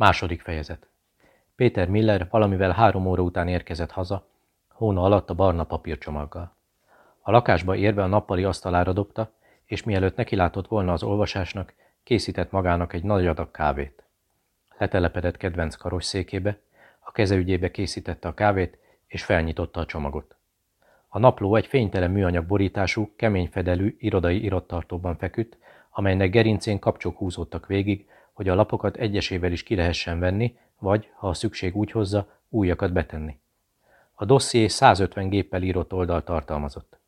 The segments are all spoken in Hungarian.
Második fejezet. Péter Miller valamivel három óra után érkezett haza, hóna alatt a barna papírcsomaggal. A lakásba érve a nappali asztalára dobta, és mielőtt nekilátott volna az olvasásnak, készített magának egy nagy adag kávét. Letelepedett kedvenc karosszékébe, a kezeügyébe készítette a kávét, és felnyitotta a csomagot. A napló egy fénytelen műanyag borítású, kemény fedelű irodai irattartóban feküdt, amelynek gerincén kapcsok húzódtak végig, hogy a lapokat egyesével is ki lehessen venni, vagy, ha a szükség úgy hozza, újakat betenni. A dosszié 150 géppel írott oldal tartalmazott.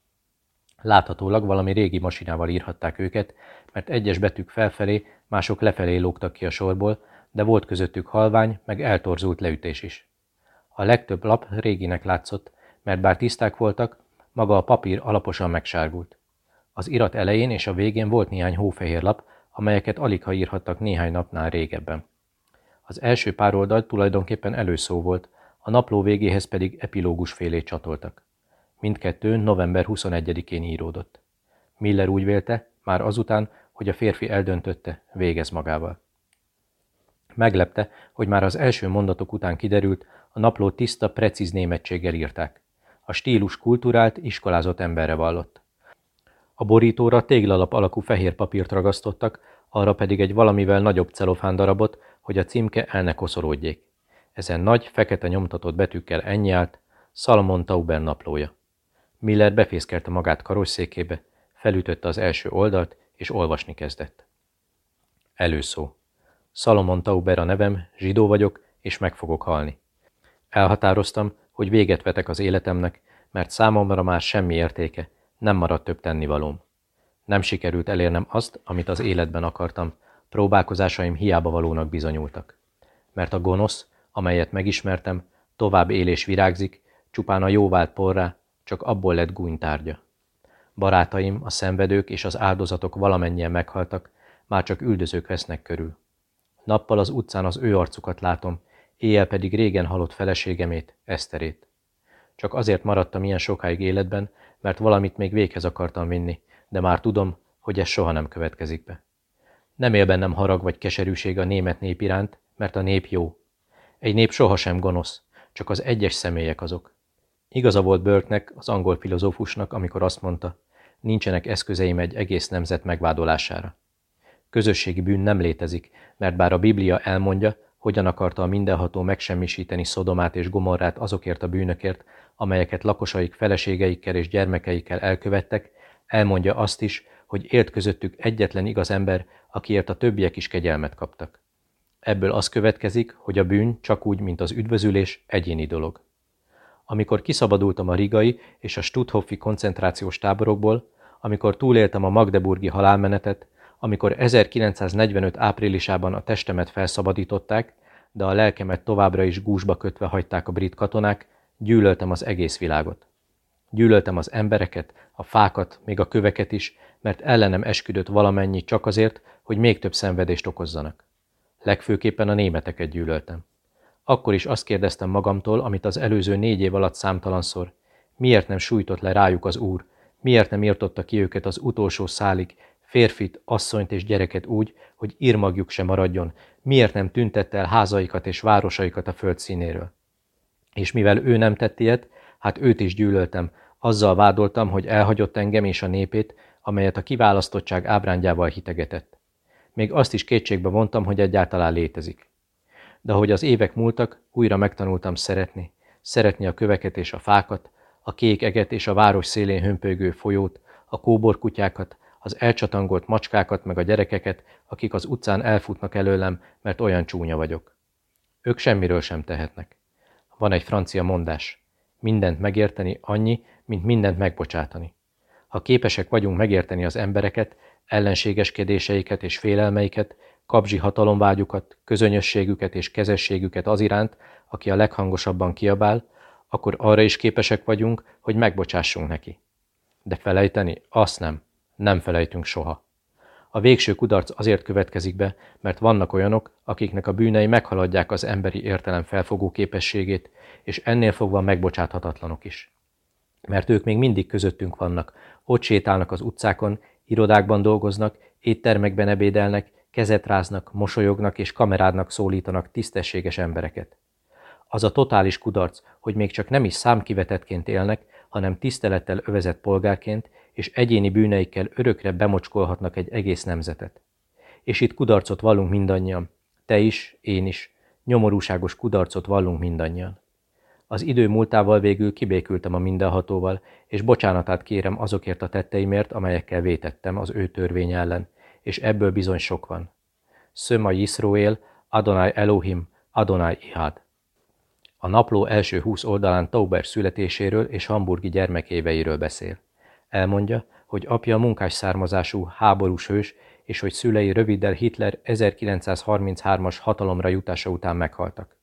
Láthatólag valami régi masinával írhatták őket, mert egyes betűk felfelé, mások lefelé lógtak ki a sorból, de volt közöttük halvány, meg eltorzult leütés is. A legtöbb lap réginek látszott, mert bár tiszták voltak, maga a papír alaposan megsárgult. Az irat elején és a végén volt néhány hófehér lap, amelyeket alig ha írhattak néhány napnál régebben. Az első pár oldal tulajdonképpen előszó volt, a napló végéhez pedig epilógus félét csatoltak. Mindkettő november 21-én íródott. Miller úgy vélte, már azután, hogy a férfi eldöntötte, végez magával. Meglepte, hogy már az első mondatok után kiderült, a napló tiszta, precíz németséggel írták. A stílus kulturált, iskolázott emberre vallott. A borítóra téglalap alakú fehér papírt ragasztottak, arra pedig egy valamivel nagyobb celofán darabot, hogy a címke el ne koszolódjék. Ezen nagy, fekete nyomtatott betűkkel ennyi állt, Salomon Tauber naplója. Miller befészkelte magát karosszékébe, felütötte az első oldalt, és olvasni kezdett. Előszó. Salomon Tauber a nevem, zsidó vagyok, és meg fogok halni. Elhatároztam, hogy véget vetek az életemnek, mert számomra már semmi értéke, nem maradt több tennivalóm. Nem sikerült elérnem azt, amit az életben akartam, próbálkozásaim hiába valónak bizonyultak. Mert a gonosz, amelyet megismertem, tovább él és virágzik, csupán a jóvált porrá, csak abból lett gúnytárgya. Barátaim, a szenvedők és az áldozatok valamennyien meghaltak, már csak üldözők vesznek körül. Nappal az utcán az ő arcukat látom, éjjel pedig régen halott feleségemét, Eszterét. Csak azért maradtam ilyen sokáig életben, mert valamit még véghez akartam vinni, de már tudom, hogy ez soha nem következik be. Nem él bennem harag vagy keserűség a német nép iránt, mert a nép jó. Egy nép sohasem gonosz, csak az egyes személyek azok. Igaza volt Burke-nek, az angol filozófusnak, amikor azt mondta, nincsenek eszközeim egy egész nemzet megvádolására. Közösségi bűn nem létezik, mert bár a Biblia elmondja, hogyan akarta a mindenható megsemmisíteni Szodomát és Gomorrát azokért a bűnökért, amelyeket lakosaik feleségeikkel és gyermekeikkel elkövettek, elmondja azt is, hogy élt közöttük egyetlen igaz ember, akiért a többiek is kegyelmet kaptak. Ebből az következik, hogy a bűn csak úgy, mint az üdvözülés, egyéni dolog. Amikor kiszabadultam a rigai és a Stutthoffi koncentrációs táborokból, amikor túléltem a magdeburgi halálmenetet, amikor 1945 áprilisában a testemet felszabadították, de a lelkemet továbbra is gúzsba kötve hagyták a brit katonák, gyűlöltem az egész világot. Gyűlöltem az embereket, a fákat, még a köveket is, mert ellenem esküdött valamennyi csak azért, hogy még több szenvedést okozzanak. Legfőképpen a németeket gyűlöltem. Akkor is azt kérdeztem magamtól, amit az előző négy év alatt számtalanszor. Miért nem sújtott le rájuk az úr? Miért nem írtotta ki őket az utolsó szálig, férfit, asszonyt és gyereket úgy, hogy írmagjuk se maradjon? Miért nem tüntette el házaikat és városaikat a föld színéről? És mivel ő nem tett ilyet, hát őt is gyűlöltem, azzal vádoltam, hogy elhagyott engem és a népét, amelyet a kiválasztottság ábrándjával hitegetett. Még azt is kétségbe vontam, hogy egyáltalán létezik. De ahogy az évek múltak, újra megtanultam szeretni. Szeretni a köveket és a fákat, a kék eget és a város szélén hömpölygő folyót, a kóborkutyákat, az elcsatangolt macskákat meg a gyerekeket, akik az utcán elfutnak előlem, mert olyan csúnya vagyok. Ők semmiről sem tehetnek. Van egy francia mondás. Mindent megérteni annyi, mint mindent megbocsátani. Ha képesek vagyunk megérteni az embereket, ellenségeskedéseiket és félelmeiket, kapzsi hatalomvágyukat, közönösségüket és kezességüket az iránt, aki a leghangosabban kiabál, akkor arra is képesek vagyunk, hogy megbocsássunk neki. De felejteni? Azt nem. Nem felejtünk soha. A végső kudarc azért következik be, mert vannak olyanok, akiknek a bűnei meghaladják az emberi értelem felfogó képességét, és ennél fogva megbocsáthatatlanok is. Mert ők még mindig közöttünk vannak, ott sétálnak az utcákon, irodákban dolgoznak, éttermekben ebédelnek, kezet ráznak, mosolyognak és kamerádnak szólítanak tisztességes embereket. Az a totális kudarc, hogy még csak nem is számkivetetként élnek, hanem tisztelettel övezett polgárként, és egyéni bűneikkel örökre bemocskolhatnak egy egész nemzetet. És itt kudarcot vallunk mindannyian. Te is, én is. Nyomorúságos kudarcot vallunk mindannyian. Az idő múltával végül kibékültem a mindenhatóval, és bocsánatát kérem azokért a tetteimért, amelyekkel vétettem az ő törvény ellen, és ebből bizony sok van. Szöma Yisroel, Adonai Elohim, Adonai Ihad. A napló első húsz oldalán Tauber születéséről és hamburgi gyermekéveiről beszél. Elmondja, hogy apja munkás származású, háborús hős, és hogy szülei röviddel Hitler 1933-as hatalomra jutása után meghaltak.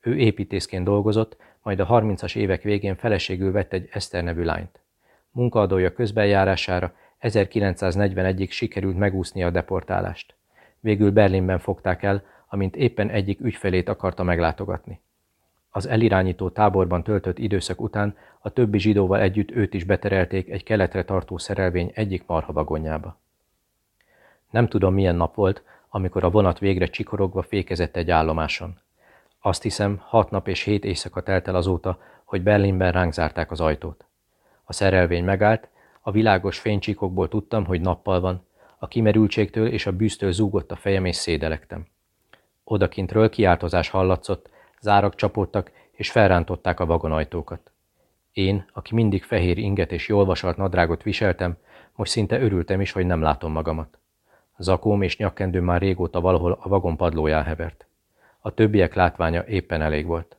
Ő építészként dolgozott, majd a 30-as évek végén feleségül vett egy Eszter nevű lányt. Munkaadója közbenjárására 1941-ig sikerült megúszni a deportálást. Végül Berlinben fogták el, amint éppen egyik ügyfelét akarta meglátogatni. Az elirányító táborban töltött időszak után a többi zsidóval együtt őt is beterelték egy keletre tartó szerelvény egyik marha vagonjába. Nem tudom, milyen nap volt, amikor a vonat végre csikorogva fékezett egy állomáson. Azt hiszem, hat nap és hét éjszaka telt el azóta, hogy Berlinben ránk zárták az ajtót. A szerelvény megállt, a világos fénycsíkokból tudtam, hogy nappal van, a kimerültségtől és a bűztől zúgott a fejem és szédelektem. Odakintről kiáltozás hallatszott, zárak csapódtak és felrántották a vagonajtókat. Én, aki mindig fehér inget és jól vasalt nadrágot viseltem, most szinte örültem is, hogy nem látom magamat. Zakóm és nyakkendő már régóta valahol a vagon padlóján hevert. A többiek látványa éppen elég volt.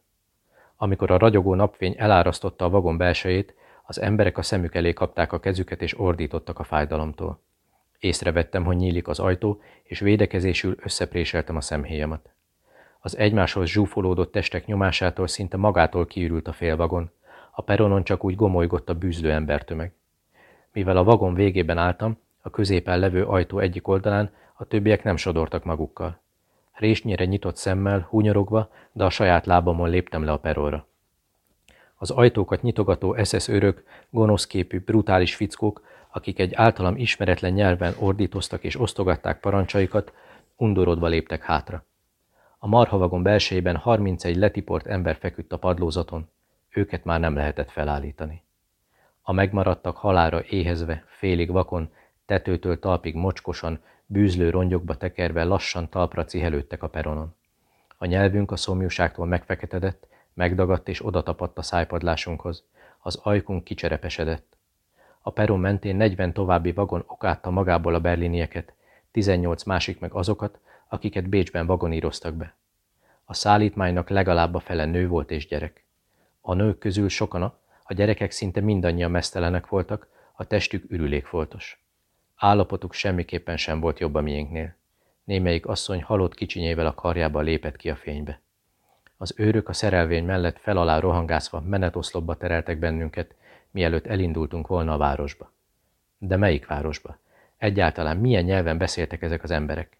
Amikor a ragyogó napfény elárasztotta a vagon belsejét, az emberek a szemük elé kapták a kezüket és ordítottak a fájdalomtól. Észrevettem, hogy nyílik az ajtó, és védekezésül összepréseltem a szemhéjamat. Az egymáshoz zsúfolódott testek nyomásától szinte magától kiürült a félvagon. A peronon csak úgy gomolygott a bűzlő embertömeg. Mivel a vagon végében álltam, a középen levő ajtó egyik oldalán, a többiek nem sodortak magukkal. Résnyire nyitott szemmel, húnyorogva, de a saját lábamon léptem le a perolra. Az ajtókat nyitogató SS őrök, gonoszképű, brutális fickók, akik egy általam ismeretlen nyelven ordítoztak és osztogatták parancsaikat, undorodva léptek hátra. A marhavagon belsejében 31 letiport ember feküdt a padlózaton, őket már nem lehetett felállítani. A megmaradtak halára éhezve, félig vakon, tetőtől talpig mocskosan, bűzlő rongyokba tekerve lassan talpra cihelődtek a peronon. A nyelvünk a szomjúságtól megfeketedett, megdagadt és odatapadt a szájpadlásunkhoz, az ajkunk kicserepesedett. A peron mentén 40 további vagon okátta magából a berlinieket, 18 másik meg azokat, akiket Bécsben vagoníroztak be. A szállítmánynak legalább a fele nő volt és gyerek. A nők közül sokan, a gyerekek szinte mindannyian mesztelenek voltak, a testük ürülékfoltos. Állapotuk semmiképpen sem volt jobb a miénknél. Némelyik asszony halott kicsinyével a karjába lépett ki a fénybe. Az őrök a szerelvény mellett felalá rohangászva menetoszlopba tereltek bennünket, mielőtt elindultunk volna a városba. De melyik városba? Egyáltalán milyen nyelven beszéltek ezek az emberek?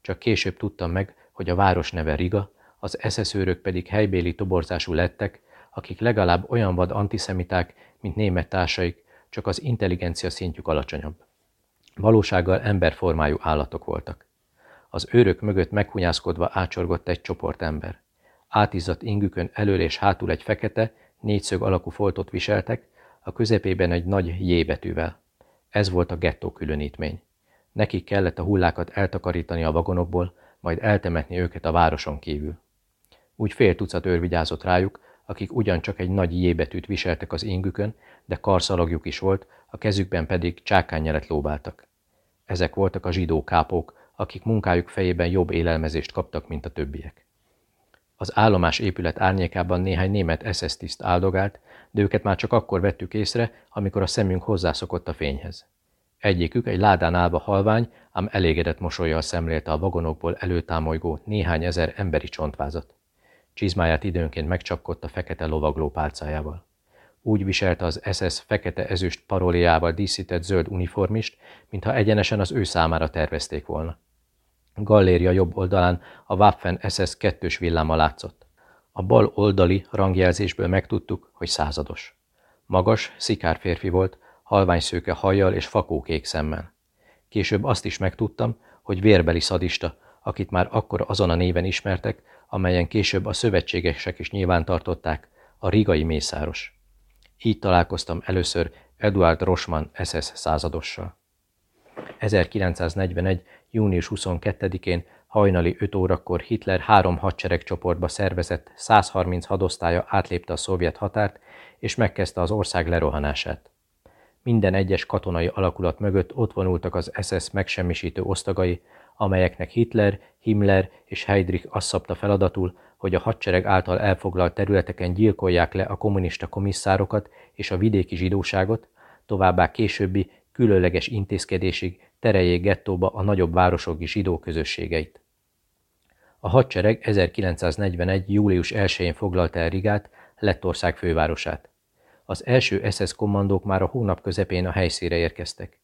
Csak később tudtam meg, hogy a város neve Riga, az eszeszőrök pedig helybéli toborzású lettek, akik legalább olyan vad antiszemiták, mint német társaik, csak az intelligencia szintjük alacsonyabb. Valósággal emberformájú állatok voltak. Az őrök mögött meghunyászkodva ácsorgott egy csoport ember. Átizzadt ingükön elől és hátul egy fekete, négyszög alakú foltot viseltek, a közepében egy nagy J betűvel. Ez volt a gettó különítmény. Nekik kellett a hullákat eltakarítani a vagonokból, majd eltemetni őket a városon kívül. Úgy fél tucat őr vigyázott rájuk, akik ugyancsak egy nagy J betűt viseltek az ingükön, de karszalagjuk is volt, a kezükben pedig csákánynyelet lóbáltak. Ezek voltak a zsidó kápók, akik munkájuk fejében jobb élelmezést kaptak, mint a többiek. Az állomás épület árnyékában néhány német SS tiszt áldogált, de őket már csak akkor vettük észre, amikor a szemünk hozzászokott a fényhez. Egyikük egy ládán állva halvány, ám elégedett mosolyjal szemlélte a vagonokból előtámolygó néhány ezer emberi csontvázat. Csizmáját időnként megcsapkodta fekete lovagló pálcájával. Úgy viselte az SS fekete ezüst paróliával díszített zöld uniformist, mintha egyenesen az ő számára tervezték volna. Galléria jobb oldalán a Waffen SS kettős villáma látszott. A bal oldali rangjelzésből megtudtuk, hogy százados. Magas, szikár férfi volt, halvány szőke hajjal és fakókék szemmel. Később azt is megtudtam, hogy vérbeli szadista, akit már akkor azon a néven ismertek, amelyen később a szövetségesek is nyilván tartották, a rigai mészáros. Így találkoztam először Eduard Rosman SS századossal. 1941. június 22-én hajnali 5 órakor Hitler három hadseregcsoportba szervezett 130 hadosztálya átlépte a szovjet határt, és megkezdte az ország lerohanását. Minden egyes katonai alakulat mögött ott vonultak az SS megsemmisítő osztagai, amelyeknek Hitler, Himmler és Heydrich azt szabta feladatul, hogy a hadsereg által elfoglalt területeken gyilkolják le a kommunista komisszárokat és a vidéki zsidóságot, továbbá későbbi különleges intézkedésig tereljék gettóba a nagyobb városok zsidó közösségeit. A hadsereg 1941. július 1-én foglalta el Rigát, Lettország fővárosát. Az első SS kommandók már a hónap közepén a helyszíre érkeztek.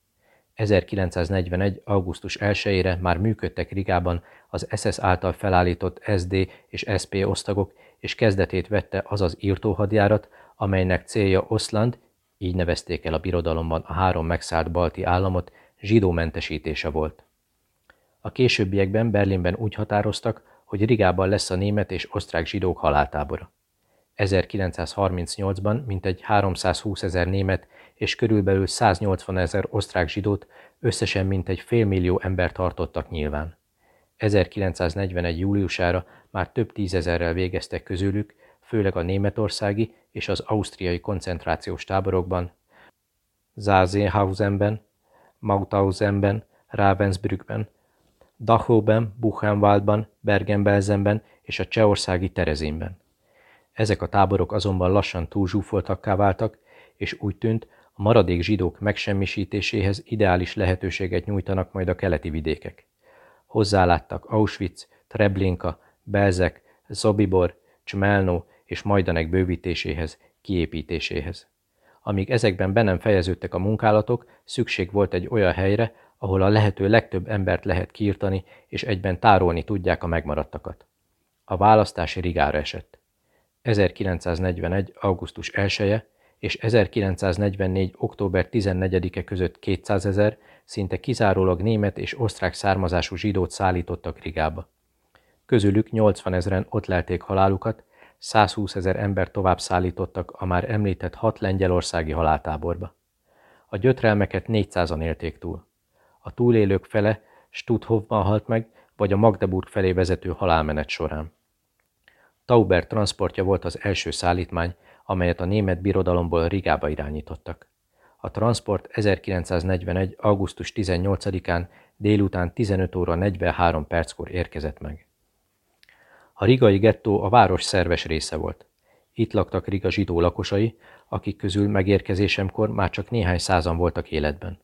1941. augusztus 1-ére már működtek Rigában az SS által felállított SD és SP osztagok, és kezdetét vette az az írtóhadjárat, amelynek célja Oszland, így nevezték el a birodalomban a három megszállt balti államot, zsidó mentesítése volt. A későbbiekben Berlinben úgy határoztak, hogy Rigában lesz a német és osztrák zsidók haláltábora. 1938-ban mintegy 320 ezer német és körülbelül 180 ezer osztrák zsidót, összesen mintegy félmillió ember tartottak nyilván. 1941. júliusára már több tízezerrel végeztek közülük, főleg a németországi és az ausztriai koncentrációs táborokban, Zázenhausenben, Mauthausenben, Ravensbrückben, Dachauben, Buchenwaldban, Bergen-Belsenben és a csehországi Terezinben. Ezek a táborok azonban lassan túlzsúfoltakká váltak, és úgy tűnt, a maradék zsidók megsemmisítéséhez ideális lehetőséget nyújtanak majd a keleti vidékek. Hozzáláttak Auschwitz, Treblinka, Belzek, Zobibor, Csmelno és Majdanek bővítéséhez, kiépítéséhez. Amíg ezekben be nem fejeződtek a munkálatok, szükség volt egy olyan helyre, ahol a lehető legtöbb embert lehet kiirtani, és egyben tárolni tudják a megmaradtakat. A választási Rigára esett. 1941. augusztus 1 -e és 1944. október 14-e között 200 ezer, szinte kizárólag német és osztrák származású zsidót szállítottak Rigába. Közülük 80 ezeren ott lelték halálukat, 120 ezer ember tovább szállítottak a már említett hat lengyelországi haláltáborba. A gyötrelmeket 400-an élték túl. A túlélők fele Stutthofban halt meg, vagy a Magdeburg felé vezető halálmenet során. Tauber transportja volt az első szállítmány, amelyet a német birodalomból Rigába irányítottak. A transport 1941. augusztus 18-án délután 15 óra 43 perckor érkezett meg. A rigai gettó a város szerves része volt. Itt laktak Riga zsidó lakosai, akik közül megérkezésemkor már csak néhány százan voltak életben.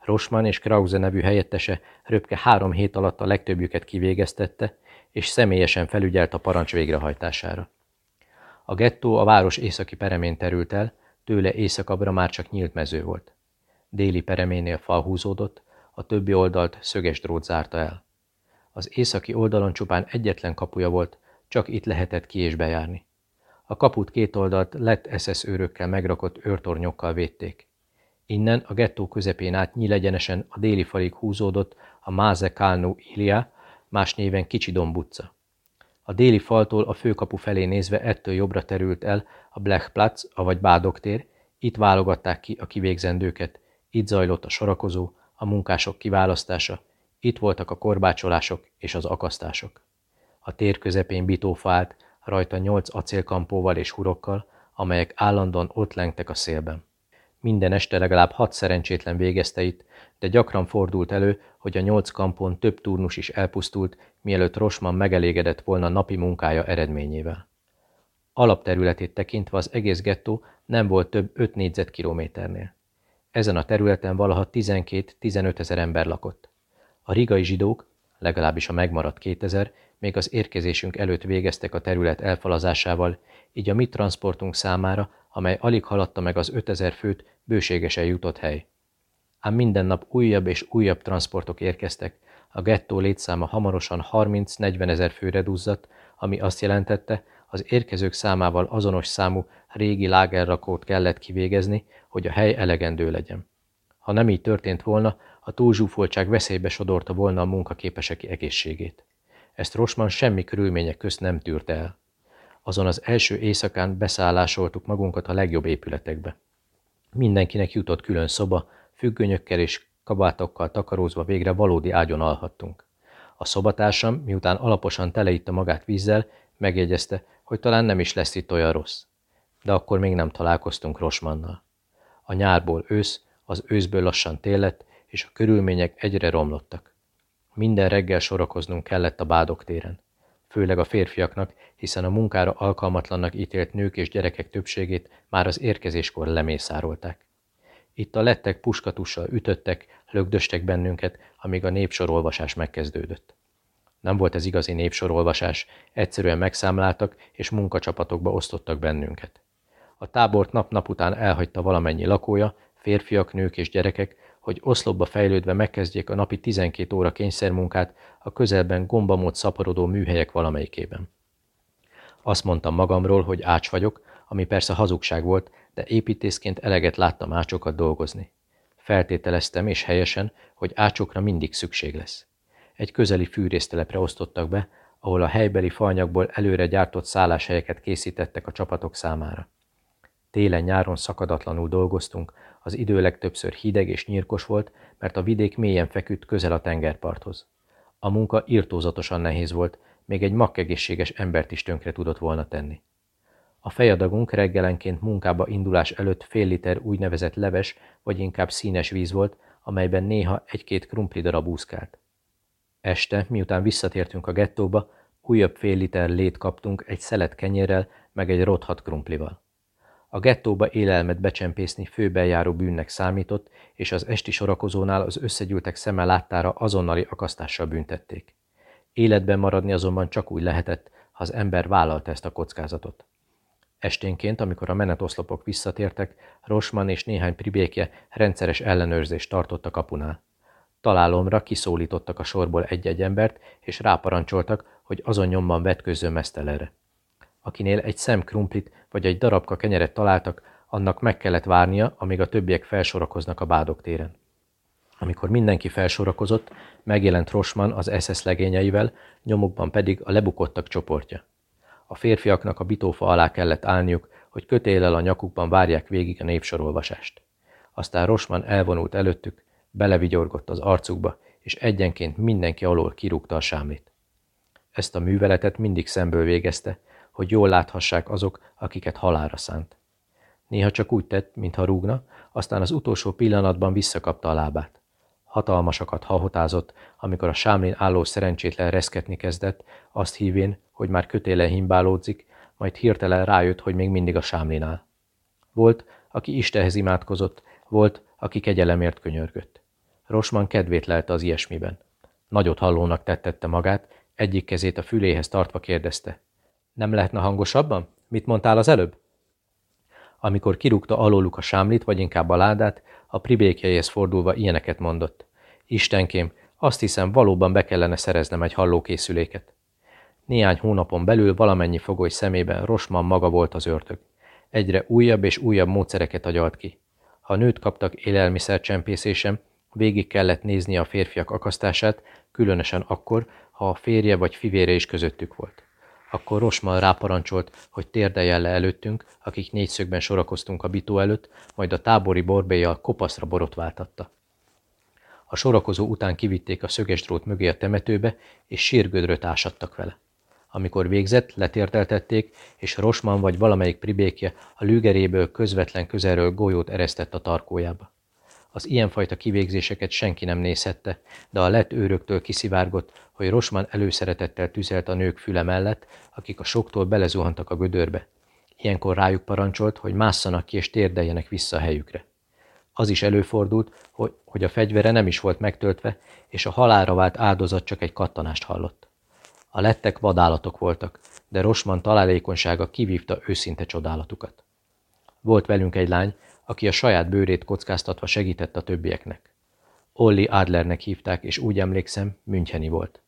Rosman és Krause nevű helyettese röpke három hét alatt a legtöbbjüket kivégeztette, és személyesen felügyelt a parancs végrehajtására. A gettó a város északi peremén terült el, tőle északabbra már csak nyílt mező volt. Déli pereménél fal húzódott, a többi oldalt szöges drót zárta el. Az északi oldalon csupán egyetlen kapuja volt, csak itt lehetett ki és bejárni. A kaput két oldalt lett SS őrökkel megrakott őrtornyokkal védték. Innen a gettó közepén át nyílegyenesen a déli falig húzódott a Máze Kálnó Ilia, más néven Kicsi Dombutca. A déli faltól a főkapu felé nézve ettől jobbra terült el a Blechplatz, avagy Bádoktér, itt válogatták ki a kivégzendőket, itt zajlott a sorakozó, a munkások kiválasztása, itt voltak a korbácsolások és az akasztások. A tér közepén bitófa rajta nyolc acélkampóval és hurokkal, amelyek állandóan ott lengtek a szélben. Minden este legalább hat szerencsétlen végezte itt, de gyakran fordult elő, hogy a nyolc kampon több turnus is elpusztult, mielőtt Rosman megelégedett volna napi munkája eredményével. Alapterületét tekintve az egész gettó nem volt több 5 négyzetkilométernél. Ezen a területen valaha 12-15 ezer ember lakott. A rigai zsidók, legalábbis a megmaradt 2000, még az érkezésünk előtt végeztek a terület elfalazásával, így a mi transportunk számára, amely alig haladta meg az 5000 főt, bőségesen jutott hely. Ám minden nap újabb és újabb transportok érkeztek, a gettó létszáma hamarosan 30-40 ezer főre duzzadt, ami azt jelentette, az érkezők számával azonos számú régi lágerrakót kellett kivégezni, hogy a hely elegendő legyen. Ha nem így történt volna, a túlzsúfoltság veszélybe sodorta volna a munkaképesek egészségét. Ezt Rosman semmi körülmények közt nem tűrte el. Azon az első éjszakán beszállásoltuk magunkat a legjobb épületekbe. Mindenkinek jutott külön szoba, függönyökkel és kabátokkal takarózva végre valódi ágyon alhattunk. A szobatársam, miután alaposan teleitta magát vízzel, megjegyezte, hogy talán nem is lesz itt olyan rossz. De akkor még nem találkoztunk Rosmannal. A nyárból ősz, az őszből lassan tél lett, és a körülmények egyre romlottak. Minden reggel sorakoznunk kellett a bádok téren. Főleg a férfiaknak, hiszen a munkára alkalmatlannak ítélt nők és gyerekek többségét már az érkezéskor lemészárolták. Itt a lettek puskatussal ütöttek, lögdöstek bennünket, amíg a népsorolvasás megkezdődött. Nem volt ez igazi népsorolvasás, egyszerűen megszámláltak és munkacsapatokba osztottak bennünket. A tábort nap-nap után elhagyta valamennyi lakója, férfiak, nők és gyerekek, hogy oszlopba fejlődve megkezdjék a napi 12 óra kényszermunkát a közelben gombamód szaporodó műhelyek valamelyikében. Azt mondtam magamról, hogy ács vagyok, ami persze hazugság volt, de építészként eleget láttam ácsokat dolgozni. Feltételeztem és helyesen, hogy ácsokra mindig szükség lesz. Egy közeli fűrésztelepre osztottak be, ahol a helybeli falnyakból előre gyártott szálláshelyeket készítettek a csapatok számára. Télen-nyáron szakadatlanul dolgoztunk, az idő legtöbbször hideg és nyírkos volt, mert a vidék mélyen feküdt közel a tengerparthoz. A munka irtózatosan nehéz volt, még egy makkegészséges embert is tönkre tudott volna tenni. A fejadagunk reggelenként munkába indulás előtt fél liter úgynevezett leves, vagy inkább színes víz volt, amelyben néha egy-két krumpli darab úszkált. Este, miután visszatértünk a gettóba, újabb fél liter lét kaptunk egy szelet kenyérrel, meg egy rothat krumplival. A gettóba élelmet becsempészni főbejáró bűnnek számított, és az esti sorakozónál az összegyűltek szeme láttára azonnali akasztással büntették. Életben maradni azonban csak úgy lehetett, ha az ember vállalta ezt a kockázatot. Esténként, amikor a menetoszlopok visszatértek, Rosman és néhány pribékje rendszeres ellenőrzést tartott a kapunál. Találomra kiszólítottak a sorból egy-egy embert, és ráparancsoltak, hogy azon nyomban vetkőzzön mesztelenre. Akinél egy szem krumplit vagy egy darabka kenyeret találtak, annak meg kellett várnia, amíg a többiek felsorakoznak a bádok téren. Amikor mindenki felsorakozott, megjelent Rosman az SS legényeivel, nyomukban pedig a lebukottak csoportja. A férfiaknak a bitófa alá kellett állniuk, hogy kötélel a nyakukban várják végig a népsorolvasást. Aztán Rosman elvonult előttük, belevigyorgott az arcukba, és egyenként mindenki alól kirúgta a sámlit. Ezt a műveletet mindig szemből végezte, hogy jól láthassák azok, akiket halára szánt. Néha csak úgy tett, mintha rúgna, aztán az utolsó pillanatban visszakapta a lábát. Hatalmasakat hahotázott, amikor a sámlin álló szerencsétlen reszketni kezdett, azt hívén, hogy már kötélen himbálódzik, majd hirtelen rájött, hogy még mindig a sámlin áll. Volt, aki Istenhez imádkozott, volt, aki kegyelemért könyörgött. Rosman kedvét lelte az ilyesmiben. Nagyot hallónak tettette magát, egyik kezét a füléhez tartva kérdezte. Nem lehetne hangosabban? Mit mondtál az előbb? Amikor kirúgta alóluk a sámlit, vagy inkább a ládát, a pribékjeihez fordulva ilyeneket mondott. Istenkém, azt hiszem, valóban be kellene szereznem egy hallókészüléket. Néhány hónapon belül valamennyi fogoly szemében Rosman maga volt az ördög. Egyre újabb és újabb módszereket agyalt ki. Ha nőt kaptak élelmiszercsempészésem, végig kellett nézni a férfiak akasztását, különösen akkor, ha a férje vagy fivére is közöttük volt. Akkor Rosman ráparancsolt, hogy térdeljen le előttünk, akik négyszögben sorakoztunk a bitó előtt, majd a tábori borbéjjal kopaszra borotváltatta. A sorakozó után kivitték a szöges drót mögé a temetőbe, és sírgödröt ásadtak vele. Amikor végzett, letérteltették, és Rosman vagy valamelyik pribékje a lügeréből közvetlen közelről golyót eresztett a tarkójába. Az ilyenfajta kivégzéseket senki nem nézhette, de a lett őröktől kiszivárgott, hogy Rosman előszeretettel tüzelt a nők füle mellett, akik a soktól belezuhantak a gödörbe. Ilyenkor rájuk parancsolt, hogy másszanak ki és térdeljenek vissza a helyükre. Az is előfordult, hogy, hogy a fegyvere nem is volt megtöltve, és a halára vált áldozat csak egy kattanást hallott. A lettek vadállatok voltak, de Rosman találékonysága kivívta őszinte csodálatukat. Volt velünk egy lány, aki a saját bőrét kockáztatva segített a többieknek. Olli Adlernek hívták, és úgy emlékszem, Müncheni volt.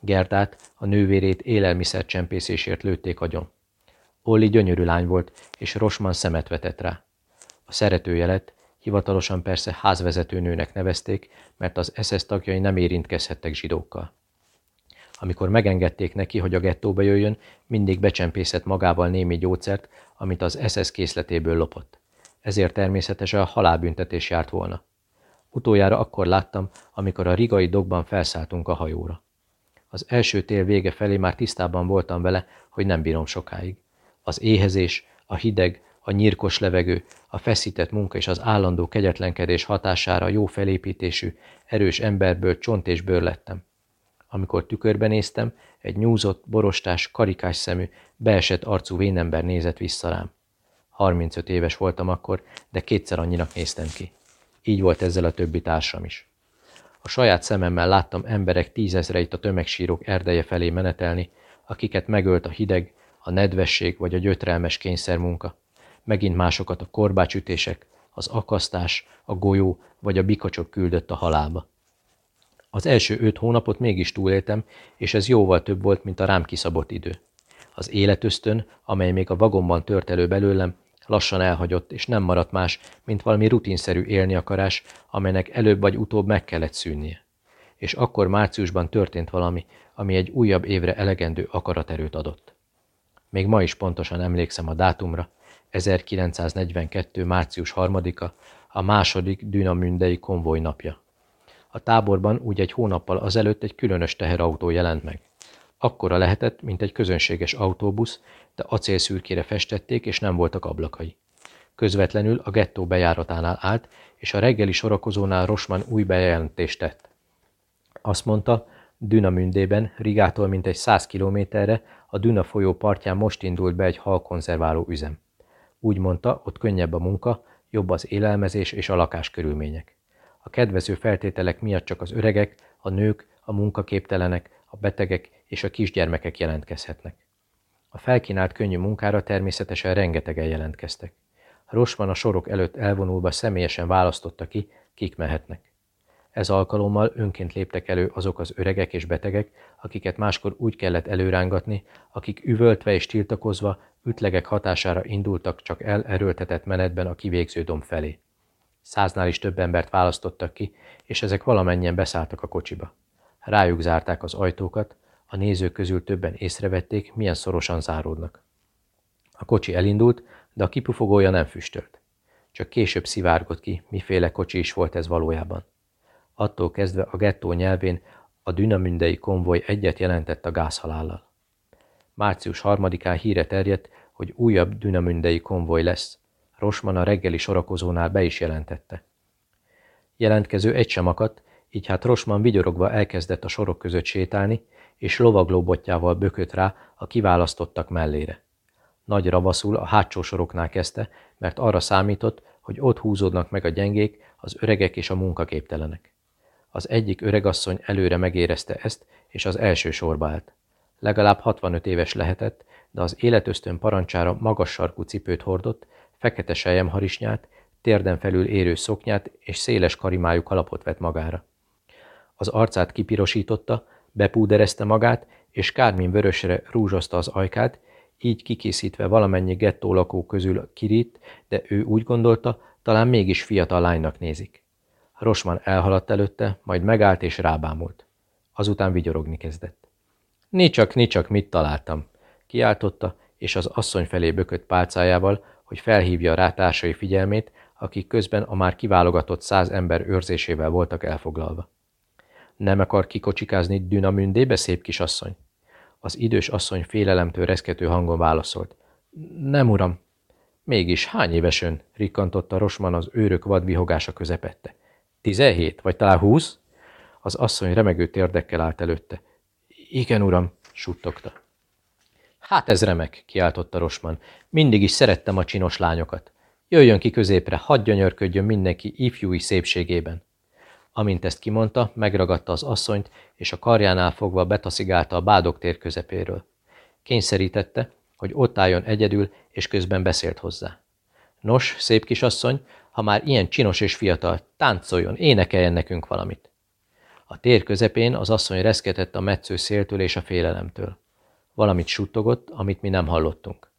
Gerdát, a nővérét élelmiszer csempészésért lőtték agyon. Olli gyönyörű lány volt, és Rosman szemet vetett rá. A szeretője lett, Hivatalosan persze házvezetőnőnek nevezték, mert az SS tagjai nem érintkezhettek zsidókkal. Amikor megengedték neki, hogy a gettóba jöjjön, mindig becsempészett magával némi gyógyszert, amit az SS készletéből lopott. Ezért természetesen a halálbüntetés járt volna. Utoljára akkor láttam, amikor a rigai dokban felszálltunk a hajóra. Az első tél vége felé már tisztában voltam vele, hogy nem bírom sokáig. Az éhezés, a hideg, a nyírkos levegő, a feszített munka és az állandó kegyetlenkedés hatására jó felépítésű, erős emberből csont és bőr lettem. Amikor tükörben néztem, egy nyúzott, borostás, karikás szemű, beesett arcú vénember nézett vissza rám. 35 éves voltam akkor, de kétszer annyinak néztem ki. Így volt ezzel a többi társam is. A saját szememmel láttam emberek tízezreit a tömegsírok erdeje felé menetelni, akiket megölt a hideg, a nedvesség vagy a gyötrelmes kényszermunka. Megint másokat a korbácsütések, az akasztás, a golyó vagy a bikacsok küldött a halálba. Az első öt hónapot mégis túléltem, és ez jóval több volt, mint a rám kiszabott idő. Az életösztön, amely még a vagomban tört elő belőlem, lassan elhagyott, és nem maradt más, mint valami rutinszerű élni akarás, amelynek előbb vagy utóbb meg kellett szűnnie. És akkor márciusban történt valami, ami egy újabb évre elegendő akaraterőt adott. Még ma is pontosan emlékszem a dátumra, 1942. március 3-a, a második Dünamündei konvoj napja. A táborban úgy egy hónappal azelőtt egy különös teherautó jelent meg. Akkora lehetett, mint egy közönséges autóbusz, de acélszürkére festették, és nem voltak ablakai. Közvetlenül a gettó bejáratánál állt, és a reggeli sorakozónál Rosman új bejelentést tett. Azt mondta, Dünamündében, Rigától mintegy száz kilométerre, a Düna folyó partján most indult be egy halkonzerváló üzem. Úgy mondta, ott könnyebb a munka, jobb az élelmezés és a lakáskörülmények. A kedvező feltételek miatt csak az öregek, a nők, a munkaképtelenek, a betegek és a kisgyermekek jelentkezhetnek. A felkínált könnyű munkára természetesen rengetegen jelentkeztek. Rosman a sorok előtt elvonulva személyesen választotta ki, kik mehetnek. Ez alkalommal önként léptek elő azok az öregek és betegek, akiket máskor úgy kellett előrángatni, akik üvöltve és tiltakozva ütlegek hatására indultak csak el erőltetett menetben a kivégző domb felé. Száznál is több embert választottak ki, és ezek valamennyien beszálltak a kocsiba. Rájuk zárták az ajtókat, a nézők közül többen észrevették, milyen szorosan záródnak. A kocsi elindult, de a kipufogója nem füstölt. Csak később szivárgott ki, miféle kocsi is volt ez valójában. Attól kezdve a gettó nyelvén a dünamündei konvoj egyet jelentett a gázhalállal. Március harmadikán híre terjedt, hogy újabb dünamündei konvoj lesz. Rosman a reggeli sorakozónál be is jelentette. Jelentkező egy sem akadt, így hát Rosman vigyorogva elkezdett a sorok között sétálni, és lovaglóbotjával bökött rá a kiválasztottak mellére. Nagy ravaszul a hátsó soroknál kezdte, mert arra számított, hogy ott húzódnak meg a gyengék, az öregek és a munkaképtelenek. Az egyik öregasszony előre megérezte ezt, és az első sorba állt. Legalább 65 éves lehetett, de az életösztön parancsára magas sarkú cipőt hordott, fekete sejemharisnyát, térden felül érő szoknyát és széles karimájú kalapot vett magára. Az arcát kipirosította, bepúderezte magát, és kármin vörösre rúzsozta az ajkát, így kikészítve valamennyi gettó lakó közül Kirit, de ő úgy gondolta, talán mégis fiatal lánynak nézik. Rosman elhaladt előtte, majd megállt és rábámult. Azután vigyorogni kezdett. Nicsak, nicsak, mit találtam? Kiáltotta, és az asszony felé bökött pálcájával, hogy felhívja rá társai figyelmét, akik közben a már kiválogatott száz ember őrzésével voltak elfoglalva. Nem akar kikocsikázni Dünamündébe, szép kisasszony? Az idős asszony félelemtől reszkető hangon válaszolt. Nem, uram. Mégis hány éves ön? rikkantotta Rosman az őrök vadvihogása közepette. Tizenhét, vagy talán húsz? Az asszony remegő térdekkel állt előtte. Igen, uram, suttogta. Hát ez remek, kiáltotta Rosman. Mindig is szerettem a csinos lányokat. Jöjjön ki középre, hadd gyönyörködjön mindenki ifjúi szépségében. Amint ezt kimondta, megragadta az asszonyt, és a karjánál fogva betaszigálta a bádok tér közepéről. Kényszerítette, hogy ott álljon egyedül, és közben beszélt hozzá. Nos, szép kisasszony, ha már ilyen csinos és fiatal, táncoljon, énekeljen nekünk valamit. A tér közepén az asszony reszketett a metsző széltől és a félelemtől. Valamit suttogott, amit mi nem hallottunk.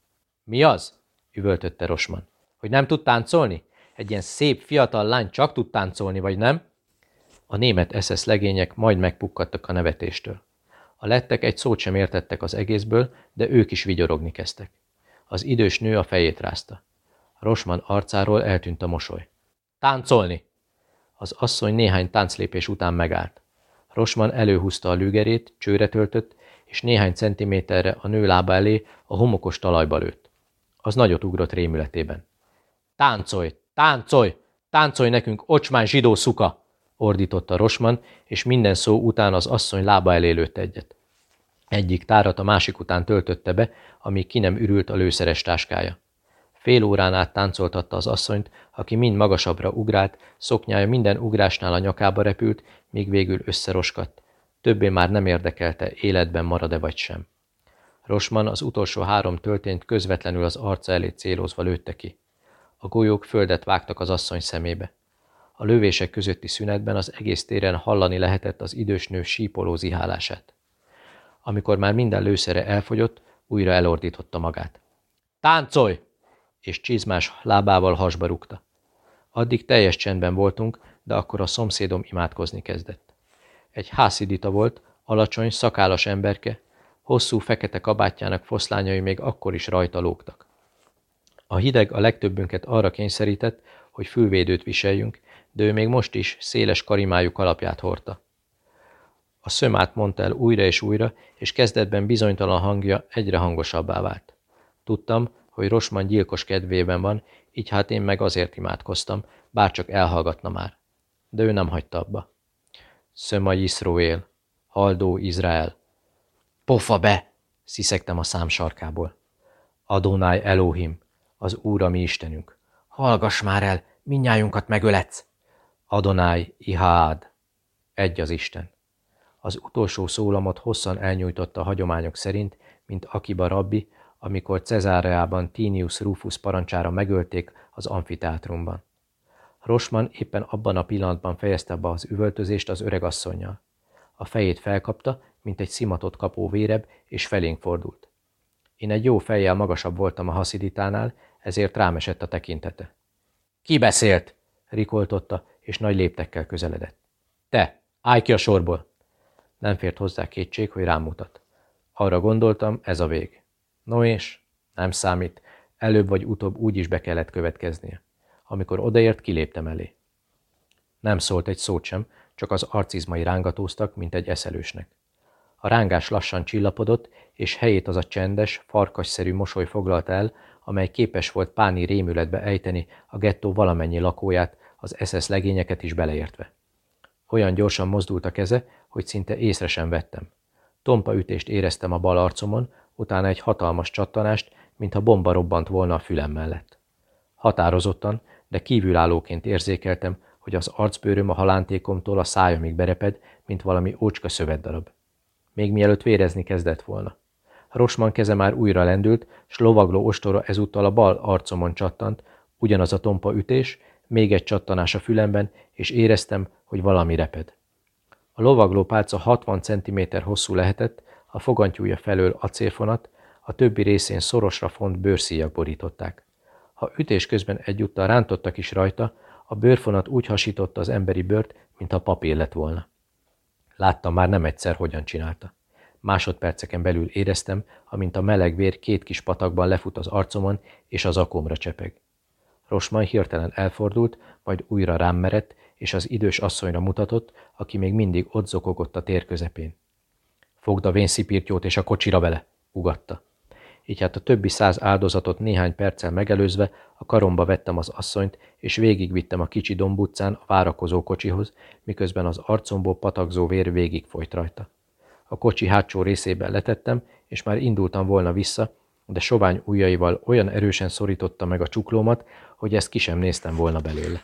Mi az? üvöltötte Rosman. Hogy nem tud táncolni? Egy ilyen szép fiatal lány csak tud táncolni, vagy nem? A német SS legények majd megpukkadtak a nevetéstől. A lettek egy szót sem értettek az egészből, de ők is vigyorogni kezdtek. Az idős nő a fejét rázta. Rosman arcáról eltűnt a mosoly. Táncolni! Az asszony néhány tánclépés után megállt. Rosman előhúzta a lügerét, csőre töltött, és néhány centiméterre a nő lába elé a homokos talajba lőtt. Az nagyot ugrott rémületében. Táncolj! Táncolj! Táncolj nekünk, ocsmány zsidó szuka! Ordította Rosman, és minden szó után az asszony lába elé lőtt egyet. Egyik tárat a másik után töltötte be, amíg ki nem ürült a lőszeres táskája. Fél órán át táncoltatta az asszonyt, aki mind magasabbra ugrált, szoknyája minden ugrásnál a nyakába repült, míg végül összeroskadt. Többé már nem érdekelte, életben marad-e vagy sem. Rosman az utolsó három töltényt közvetlenül az arca elé célozva lőtte ki. A golyók földet vágtak az asszony szemébe. A lövések közötti szünetben az egész téren hallani lehetett az idős nő sípoló zihálását. Amikor már minden lőszere elfogyott, újra elordította magát. Táncolj! És csizmás lábával hasba rúgta. Addig teljes csendben voltunk, de akkor a szomszédom imádkozni kezdett. Egy hászidita volt, alacsony, szakálas emberke, hosszú fekete kabátjának foszlányai még akkor is rajta lógtak. A hideg a legtöbbünket arra kényszerített, hogy fülvédőt viseljünk, de ő még most is széles karimájú kalapját hordta. A szömát mondta el újra és újra, és kezdetben bizonytalan hangja egyre hangosabbá vált. Tudtam, hogy Rosman gyilkos kedvében van, így hát én meg azért imádkoztam, bárcsak elhallgatna már. De ő nem hagyta abba. Szöma Iszroél, Haldó Izrael. Pofa be! sziszegtem a szám sarkából. Adonai Elohim, az Úr a mi Istenünk. Hallgass már el, minnyájunkat megöletsz! Adonai Ihád, egy az Isten. Az utolsó szólamot hosszan elnyújtotta hagyományok szerint, mint Akiba rabbi, amikor Cezáreában Tinius Rufus parancsára megölték az amfiteátrumban. Rosman éppen abban a pillanatban fejezte be az üvöltözést az öregasszonynal. A fejét felkapta, mint egy szimatot kapó véreb, és felénk fordult. Én egy jó fejjel magasabb voltam a hasziditánál, ezért rám esett a tekintete. Ki beszélt? rikoltotta, és nagy léptekkel közeledett. Te, állj ki a sorból! Nem fért hozzá kétség, hogy rám mutat. Arra gondoltam, ez a vég. No és? Nem számít, előbb vagy utóbb úgy is be kellett következnie. Amikor odaért, kiléptem elé. Nem szólt egy szót sem, csak az arcizmai rángatóztak, mint egy eszelősnek. A rángás lassan csillapodott, és helyét az a csendes, farkasszerű mosoly foglalt el, amely képes volt páni rémületbe ejteni a gettó valamennyi lakóját, az SS legényeket is beleértve. Olyan gyorsan mozdult a keze, hogy szinte észre sem vettem. Tompa ütést éreztem a bal arcomon, utána egy hatalmas csattanást, mintha bomba robbant volna a fülem mellett. Határozottan, de kívülállóként érzékeltem, hogy az arcbőröm a halántékomtól a szájamig bereped, mint valami ócska szövetdarab. Még mielőtt vérezni kezdett volna. Rosman keze már újra lendült, s lovagló ostora ezúttal a bal arcomon csattant, ugyanaz a tompa ütés, még egy csattanás a fülemben, és éreztem, hogy valami reped. A lovagló pálca 60 cm hosszú lehetett, a fogantyúja felől acélfonat, a többi részén szorosra font bőrszíjak borították. Ha ütés közben egyúttal rántottak is rajta, a bőrfonat úgy hasította az emberi bőrt, mintha papír lett volna. Láttam már nem egyszer, hogyan csinálta. Másodperceken belül éreztem, amint a meleg vér két kis patakban lefut az arcomon, és az akomra csepeg. Rosman hirtelen elfordult, majd újra rám merett, és az idős asszonyra mutatott, aki még mindig ott zokogott a tér közepén. Fogd a vénszipirtyót és a kocsira vele, ugatta. Így hát a többi száz áldozatot néhány perccel megelőzve a karomba vettem az asszonyt, és végigvittem a kicsi dombutcán a várakozó kocsihoz, miközben az arcomból patakzó vér végig folyt rajta. A kocsi hátsó részében letettem, és már indultam volna vissza, de sovány ujjaival olyan erősen szorította meg a csuklómat, hogy ezt ki sem néztem volna belőle.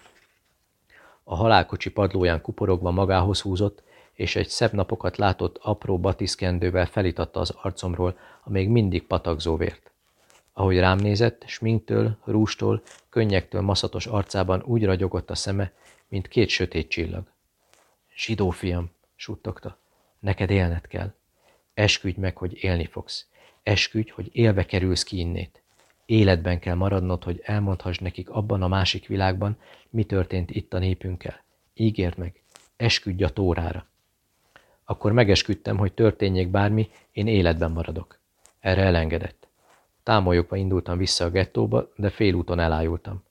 A halálkocsi padlóján kuporogva magához húzott, és egy szebb napokat látott apró batiszkendővel felitatta az arcomról a még mindig patakzó vért. Ahogy rám nézett, sminktől, rústól, könnyektől maszatos arcában úgy ragyogott a szeme, mint két sötét csillag. Zsidó fiam, suttogta, neked élned kell. Esküdj meg, hogy élni fogsz. Esküdj, hogy élve kerülsz ki innét. Életben kell maradnod, hogy elmondhass nekik abban a másik világban, mi történt itt a népünkkel. Ígérd meg, esküdj a tórára. Akkor megesküdtem, hogy történjék bármi, én életben maradok. Erre elengedett. Támolyogva indultam vissza a gettóba, de félúton elájultam.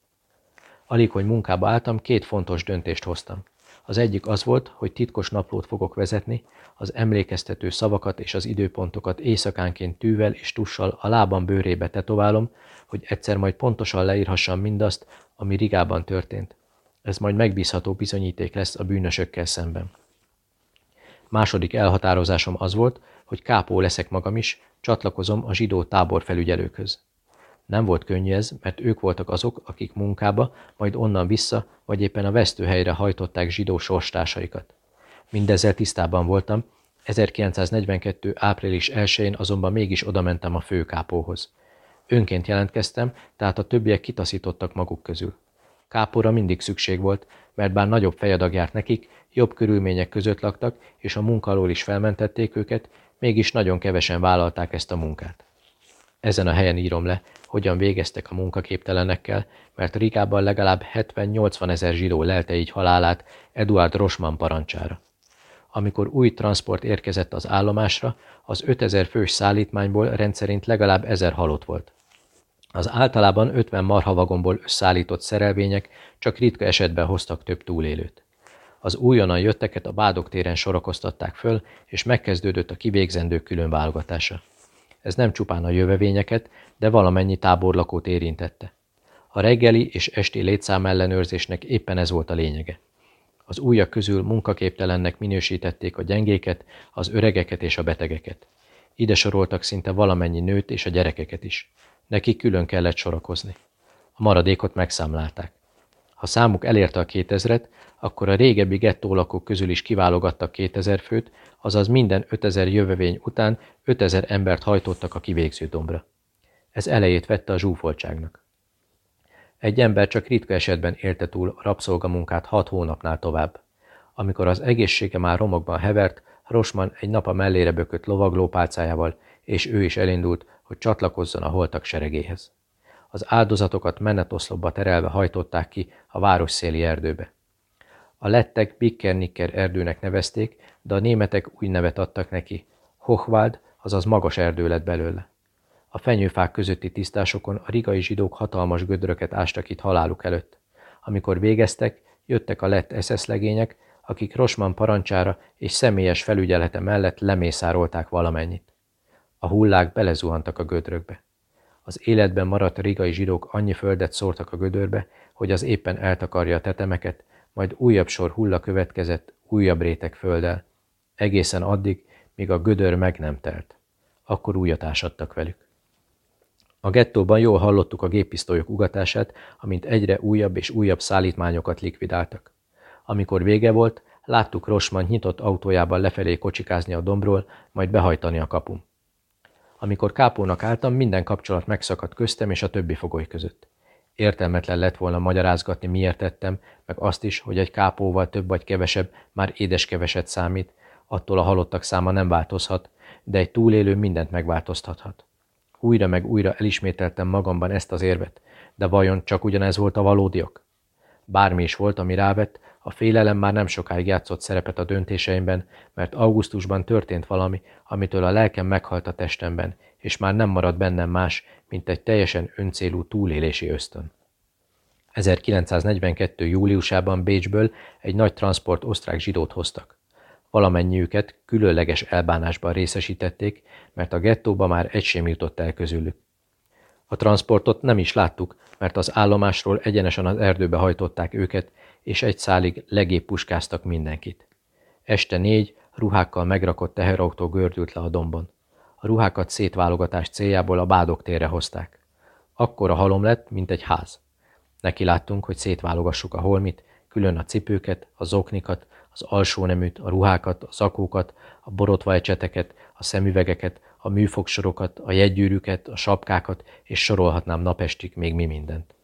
Alig, hogy munkába álltam, két fontos döntést hoztam. Az egyik az volt, hogy titkos naplót fogok vezetni, az emlékeztető szavakat és az időpontokat éjszakánként tűvel és tussal a lábam bőrébe tetoválom, hogy egyszer majd pontosan leírhassam mindazt, ami Rigában történt. Ez majd megbízható bizonyíték lesz a bűnösökkel szemben. Második elhatározásom az volt, hogy kápó leszek magam is, csatlakozom a zsidó tábor felügyelőkhöz. Nem volt könnyű ez, mert ők voltak azok, akik munkába, majd onnan vissza, vagy éppen a vesztőhelyre hajtották zsidó sorstársaikat. Mindezzel tisztában voltam, 1942. április 1-én azonban mégis odamentem a főkápóhoz. Önként jelentkeztem, tehát a többiek kitaszítottak maguk közül. Kápóra mindig szükség volt, mert bár nagyobb fejadag járt nekik, jobb körülmények között laktak, és a munka alól is felmentették őket, mégis nagyon kevesen vállalták ezt a munkát. Ezen a helyen írom le, hogyan végeztek a munkaképtelenekkel, mert Rigában legalább 70-80 ezer zsidó lelte így halálát Eduard Rosman parancsára. Amikor új transport érkezett az állomásra, az 5000 fős szállítmányból rendszerint legalább 1000 halott volt. Az általában 50 marhavagomból összeállított szerelvények csak ritka esetben hoztak több túlélőt. Az újonnan jötteket a Bádok téren sorakoztatták föl, és megkezdődött a kivégzendők különválogatása. Ez nem csupán a jövevényeket, de valamennyi táborlakót érintette. A reggeli és esti létszám ellenőrzésnek éppen ez volt a lényege. Az újak közül munkaképtelennek minősítették a gyengéket, az öregeket és a betegeket. Ide soroltak szinte valamennyi nőt és a gyerekeket is. Neki külön kellett sorakozni. A maradékot megszámlálták. Ha számuk elérte a kétezret, akkor a régebbi gettólakók közül is kiválogattak 2000 főt, azaz minden 5000 jövevény után 5000 embert hajtottak a kivégző dombra. Ez elejét vette a zsúfoltságnak. Egy ember csak ritka esetben élte túl a rabszolgamunkát hat hónapnál tovább. Amikor az egészsége már romokban hevert, Rosman egy nap a mellére bökött lovaglópálcájával, és ő is elindult, hogy csatlakozzon a holtak seregéhez. Az áldozatokat menetoszlopba terelve hajtották ki a város széli erdőbe. A lettek Bikkernikker erdőnek nevezték, de a németek új nevet adtak neki. Hochwald, azaz magas erdő lett belőle. A fenyőfák közötti tisztásokon a rigai zsidók hatalmas gödröket ástak itt haláluk előtt. Amikor végeztek, jöttek a lett SS legények, akik Rosman parancsára és személyes felügyelete mellett lemészárolták valamennyit. A hullák belezuhantak a gödrökbe. Az életben maradt rigai zsidók annyi földet szórtak a gödörbe, hogy az éppen eltakarja a tetemeket, majd újabb sor hulla következett, újabb réteg földdel, egészen addig, míg a gödör meg nem telt. Akkor újat ásadtak velük. A gettóban jól hallottuk a géppisztolyok ugatását, amint egyre újabb és újabb szállítmányokat likvidáltak. Amikor vége volt, láttuk Rosman nyitott autójában lefelé kocsikázni a dombról, majd behajtani a kapum. Amikor kápónak álltam, minden kapcsolat megszakadt köztem és a többi fogoly között. Értelmetlen lett volna magyarázgatni, miért tettem, meg azt is, hogy egy kápóval több vagy kevesebb már édes keveset számít, attól a halottak száma nem változhat, de egy túlélő mindent megváltoztathat. Újra meg újra elismételtem magamban ezt az érvet, de vajon csak ugyanez volt a valódiak? Bármi is volt, ami rávett, a félelem már nem sokáig játszott szerepet a döntéseimben, mert augusztusban történt valami, amitől a lelkem meghalt a testemben, és már nem maradt bennem más, mint egy teljesen öncélú túlélési ösztön. 1942. júliusában Bécsből egy nagy transport osztrák zsidót hoztak. Valamennyiüket különleges elbánásban részesítették, mert a gettóba már egy sem jutott el közülük. A transportot nem is láttuk, mert az állomásról egyenesen az erdőbe hajtották őket, és egy szálig legépp puskáztak mindenkit. Este négy, ruhákkal megrakott teherautó gördült le a dombon. A ruhákat szétválogatás céljából a bádok térre hozták. Akkor a halom lett, mint egy ház. Neki láttunk, hogy szétválogassuk a holmit, külön a cipőket, a zoknikat, az alsó neműt, a ruhákat, a zakókat, a borotva ecseteket, a szemüvegeket, a műfogsorokat, a jegygyűrűket, a sapkákat, és sorolhatnám napestig még mi mindent.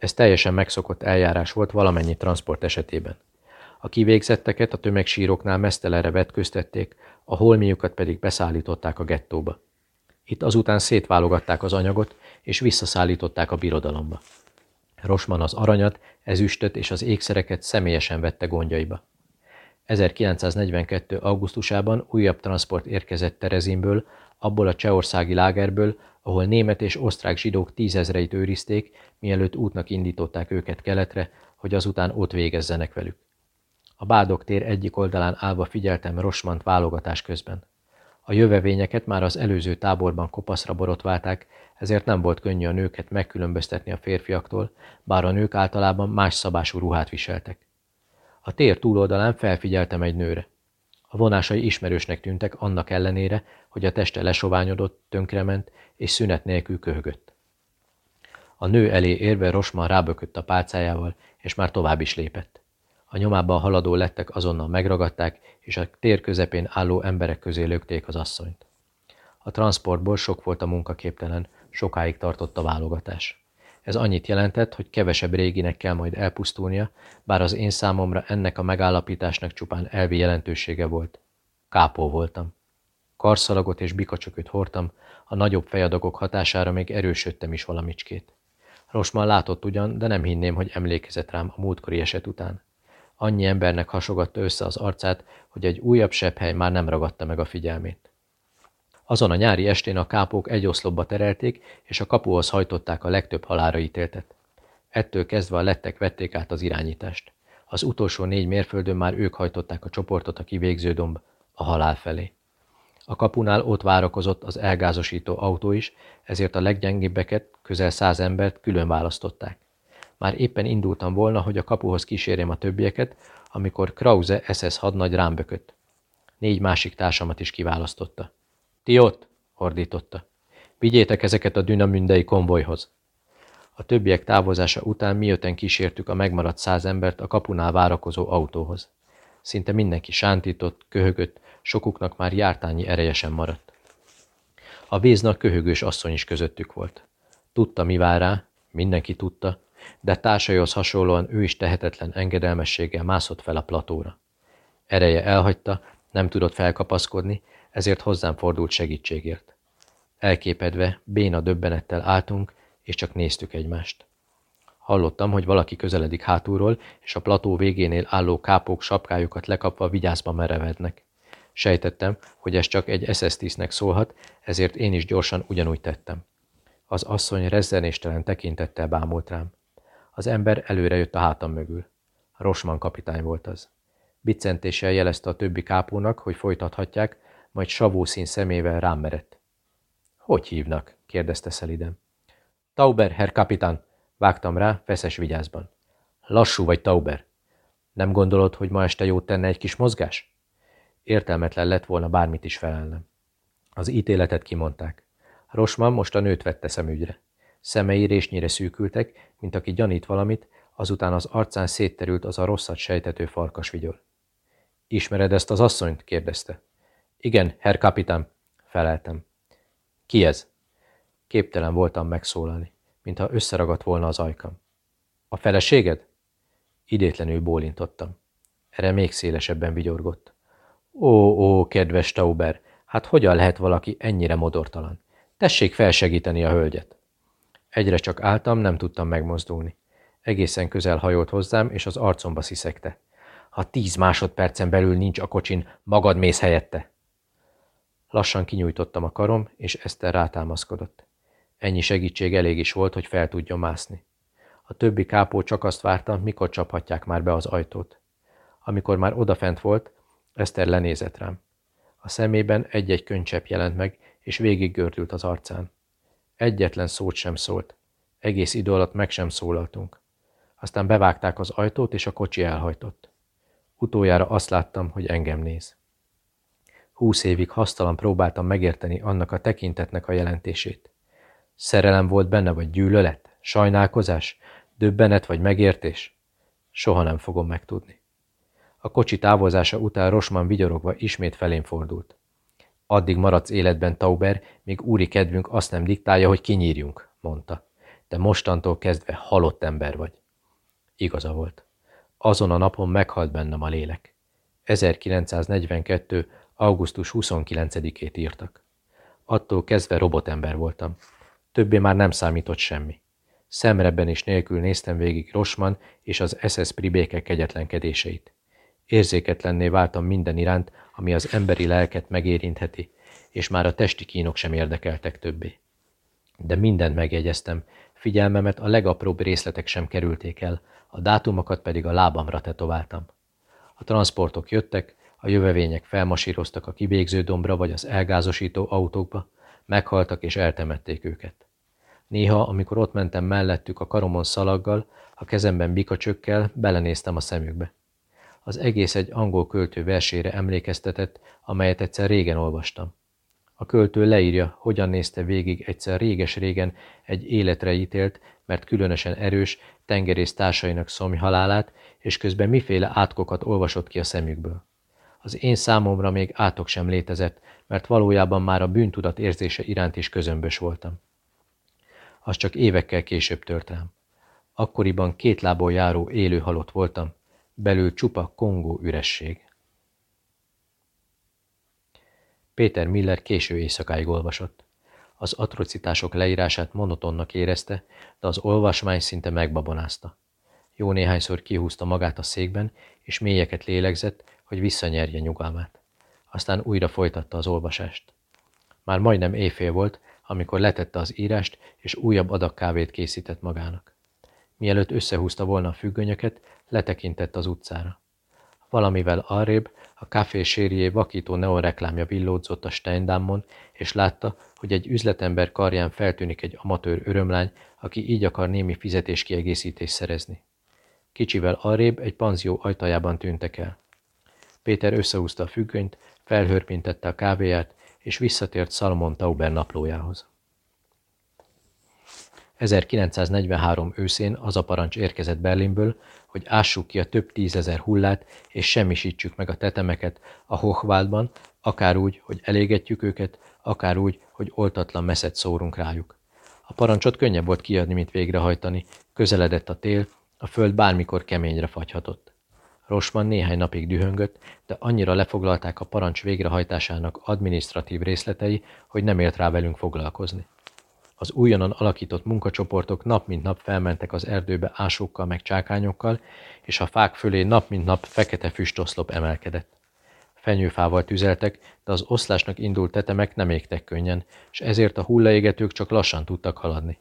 Ez teljesen megszokott eljárás volt valamennyi transport esetében. A kivégzetteket a tömegsíroknál mesztelenre vetköztették, a holmiukat pedig beszállították a gettóba. Itt azután szétválogatták az anyagot, és visszaszállították a birodalomba. Rosman az aranyat, ezüstöt és az ékszereket személyesen vette gondjaiba. 1942. augusztusában újabb transport érkezett Terezinből, abból a csehországi lágerből, ahol német és osztrák zsidók tízezreit őrizték, mielőtt útnak indították őket keletre, hogy azután ott végezzenek velük. A Bádok tér egyik oldalán állva figyeltem Rosmant válogatás közben. A jövevényeket már az előző táborban kopaszra borotválták, ezért nem volt könnyű a nőket megkülönböztetni a férfiaktól, bár a nők általában más szabású ruhát viseltek. A tér túloldalán felfigyeltem egy nőre. A vonásai ismerősnek tűntek annak ellenére, hogy a teste lesoványodott, tönkrement és szünet nélkül köhögött. A nő elé érve Rosman rábökött a pálcájával, és már tovább is lépett. A nyomában haladó lettek azonnal megragadták, és a tér közepén álló emberek közé lökték az asszonyt. A transportból sok volt a munkaképtelen, sokáig tartott a válogatás. Ez annyit jelentett, hogy kevesebb réginek kell majd elpusztulnia, bár az én számomra ennek a megállapításnak csupán elvi jelentősége volt. Kápó voltam. Karszalagot és bikacsököt hordtam, a nagyobb fejadagok hatására még erősödtem is valamicskét. Rosman látott ugyan, de nem hinném, hogy emlékezett rám a múltkori eset után. Annyi embernek hasogatta össze az arcát, hogy egy újabb hely már nem ragadta meg a figyelmét. Azon a nyári estén a kápók egy oszlopba terelték, és a kapuhoz hajtották a legtöbb halára ítéltet. Ettől kezdve a lettek vették át az irányítást. Az utolsó négy mérföldön már ők hajtották a csoportot a kivégző domb a halál felé. A kapunál ott várakozott az elgázosító autó is, ezért a leggyengébbeket, közel száz embert külön választották. Már éppen indultam volna, hogy a kapuhoz kísérjem a többieket, amikor Krause SS hadnagy rám bökött. Négy másik társamat is kiválasztotta. Ti ott, ordította. Vigyétek ezeket a dünamündei konvojhoz. A többiek távozása után miután kísértük a megmaradt száz embert a kapunál várakozó autóhoz. Szinte mindenki sántított, köhögött, sokuknak már jártányi ereje sem maradt. A véznak köhögős asszony is közöttük volt. Tudta, mi vár rá, mindenki tudta, de társaihoz hasonlóan ő is tehetetlen engedelmességgel mászott fel a platóra. Ereje elhagyta, nem tudott felkapaszkodni, ezért hozzám fordult segítségért. Elképedve, béna döbbenettel álltunk, és csak néztük egymást. Hallottam, hogy valaki közeledik hátulról, és a plató végénél álló kápók sapkájukat lekapva vigyázba merevednek. Sejtettem, hogy ez csak egy SS-tisztnek szólhat, ezért én is gyorsan ugyanúgy tettem. Az asszony rezzenéstelen tekintettel bámult rám. Az ember előre jött a hátam mögül. Rosman kapitány volt az. Biccentéssel jelezte a többi kápónak, hogy folytathatják, majd savószín szemével rám merett. Hogy hívnak? kérdezte szeliden. Tauber, herr kapitán, vágtam rá, feszes vigyázban. Lassú vagy, Tauber. Nem gondolod, hogy ma este jót tenne egy kis mozgás? Értelmetlen lett volna bármit is felelnem. Az ítéletet kimondták. Rosman most a nőt vette szemügyre. Szemei résnyire szűkültek, mint aki gyanít valamit, azután az arcán szétterült az a rosszat sejtető farkas vigyor. Ismered ezt az asszonyt? kérdezte. Igen, herr kapitán, feleltem. Ki ez? Képtelen voltam megszólalni, mintha összeragadt volna az ajkam. A feleséged? Idétlenül bólintottam. Erre még szélesebben vigyorgott. Ó, ó, kedves Tauber, hát hogyan lehet valaki ennyire modortalan? Tessék felsegíteni a hölgyet. Egyre csak álltam, nem tudtam megmozdulni. Egészen közel hajolt hozzám, és az arcomba sziszegte. Ha tíz másodpercen belül nincs a kocsin, magad mész helyette. Lassan kinyújtottam a karom, és Eszter rátámaszkodott. Ennyi segítség elég is volt, hogy fel tudjon mászni. A többi kápó csak azt várta, mikor csaphatják már be az ajtót. Amikor már odafent volt, Eszter lenézett rám. A szemében egy-egy könycsepp jelent meg, és végig gördült az arcán. Egyetlen szót sem szólt. Egész idő alatt meg sem szólaltunk. Aztán bevágták az ajtót, és a kocsi elhajtott. Utoljára azt láttam, hogy engem néz. Húsz évig hasztalan próbáltam megérteni annak a tekintetnek a jelentését. Szerelem volt benne, vagy gyűlölet? Sajnálkozás? Döbbenet vagy megértés? Soha nem fogom megtudni. A kocsi távozása után Rosman vigyorogva ismét felén fordult. Addig maradsz életben, Tauber, míg úri kedvünk azt nem diktálja, hogy kinyírjunk, mondta. De mostantól kezdve halott ember vagy. Igaza volt. Azon a napon meghalt bennem a lélek. 1942. augusztus 29-ét írtak. Attól kezdve robotember voltam. Többé már nem számított semmi. Szemrebben is nélkül néztem végig Rosman és az SS pribéke kegyetlenkedéseit. Érzéketlenné váltam minden iránt, ami az emberi lelket megérintheti, és már a testi kínok sem érdekeltek többé. De mindent megjegyeztem, figyelmemet a legapróbb részletek sem kerülték el, a dátumokat pedig a lábamra tetováltam. A transportok jöttek, a jövevények felmasíroztak a kibégző dombra vagy az elgázosító autókba, meghaltak és eltemették őket. Néha, amikor ott mentem mellettük a karomon szalaggal, a kezemben bikacsökkel, belenéztem a szemükbe. Az egész egy angol költő versére emlékeztetett, amelyet egyszer régen olvastam. A költő leírja, hogyan nézte végig egyszer réges-régen egy életre ítélt, mert különösen erős, tengerész társainak szomj halálát, és közben miféle átkokat olvasott ki a szemükből. Az én számomra még átok sem létezett, mert valójában már a bűntudat érzése iránt is közömbös voltam. Az csak évekkel később tört rám. Akkoriban két lából járó élő halott voltam, belül csupa kongó üresség. Péter Miller késő éjszakáig olvasott. Az atrocitások leírását monotonnak érezte, de az olvasmány szinte megbabonázta. Jó néhányszor kihúzta magát a székben, és mélyeket lélegzett, hogy visszanyerje nyugalmát. Aztán újra folytatta az olvasást. Már majdnem éjfél volt, amikor letette az írást, és újabb adag kávét készített magának. Mielőtt összehúzta volna a függönyöket, letekintett az utcára. Valamivel arrébb a Café Sérié vakító neonreklámja villódzott a Steindammon, és látta, hogy egy üzletember karján feltűnik egy amatőr örömlány, aki így akar némi fizetéskiegészítést szerezni. Kicsivel arrébb egy panzió ajtajában tűntek el. Péter összehúzta a függönyt, felhörpintette a kávéját, és visszatért Salomon Tauber naplójához. 1943 őszén az a parancs érkezett Berlinből, hogy ássuk ki a több tízezer hullát, és semmisítsük meg a tetemeket a Hochwaldban, akár úgy, hogy elégetjük őket, akár úgy, hogy oltatlan meszet szórunk rájuk. A parancsot könnyebb volt kiadni, mint végrehajtani, közeledett a tél, a föld bármikor keményre fagyhatott. Rosman néhány napig dühöngött, de annyira lefoglalták a parancs végrehajtásának administratív részletei, hogy nem ért rá velünk foglalkozni. Az újonnan alakított munkacsoportok nap mint nap felmentek az erdőbe ásókkal meg csákányokkal, és a fák fölé nap mint nap fekete füstoszlop emelkedett. Fenyőfával tüzeltek, de az oszlásnak indult tetemek nem égtek könnyen, és ezért a hullaégetők csak lassan tudtak haladni.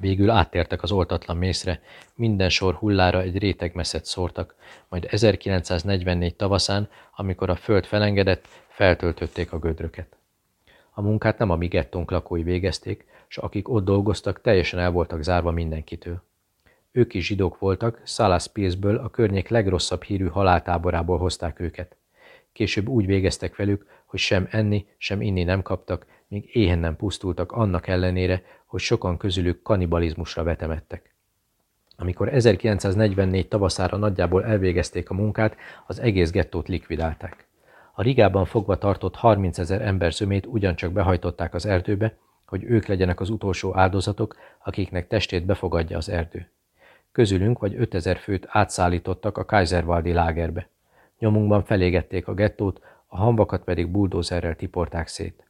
Végül áttértek az oltatlan mészre, minden sor hullára egy réteg messzet szórtak, majd 1944 tavaszán, amikor a föld felengedett, feltöltötték a gödröket. A munkát nem a mi gettónk lakói végezték, s akik ott dolgoztak, teljesen el voltak zárva mindenkitől. Ők is zsidók voltak, Salaspilsből, a környék legrosszabb hírű haláltáborából hozták őket. Később úgy végeztek velük, hogy sem enni, sem inni nem kaptak, míg éhen nem pusztultak annak ellenére, hogy sokan közülük kanibalizmusra vetemettek. Amikor 1944 tavaszára nagyjából elvégezték a munkát, az egész gettót likvidálták. A Rigában fogva tartott 30 ezer ember zömét ugyancsak behajtották az erdőbe, hogy ők legyenek az utolsó áldozatok, akiknek testét befogadja az erdő. Közülünk vagy 5000 főt átszállítottak a Kaiserwaldi lágerbe. Nyomunkban felégették a gettót, a hamvakat pedig buldózerrel tiporták szét.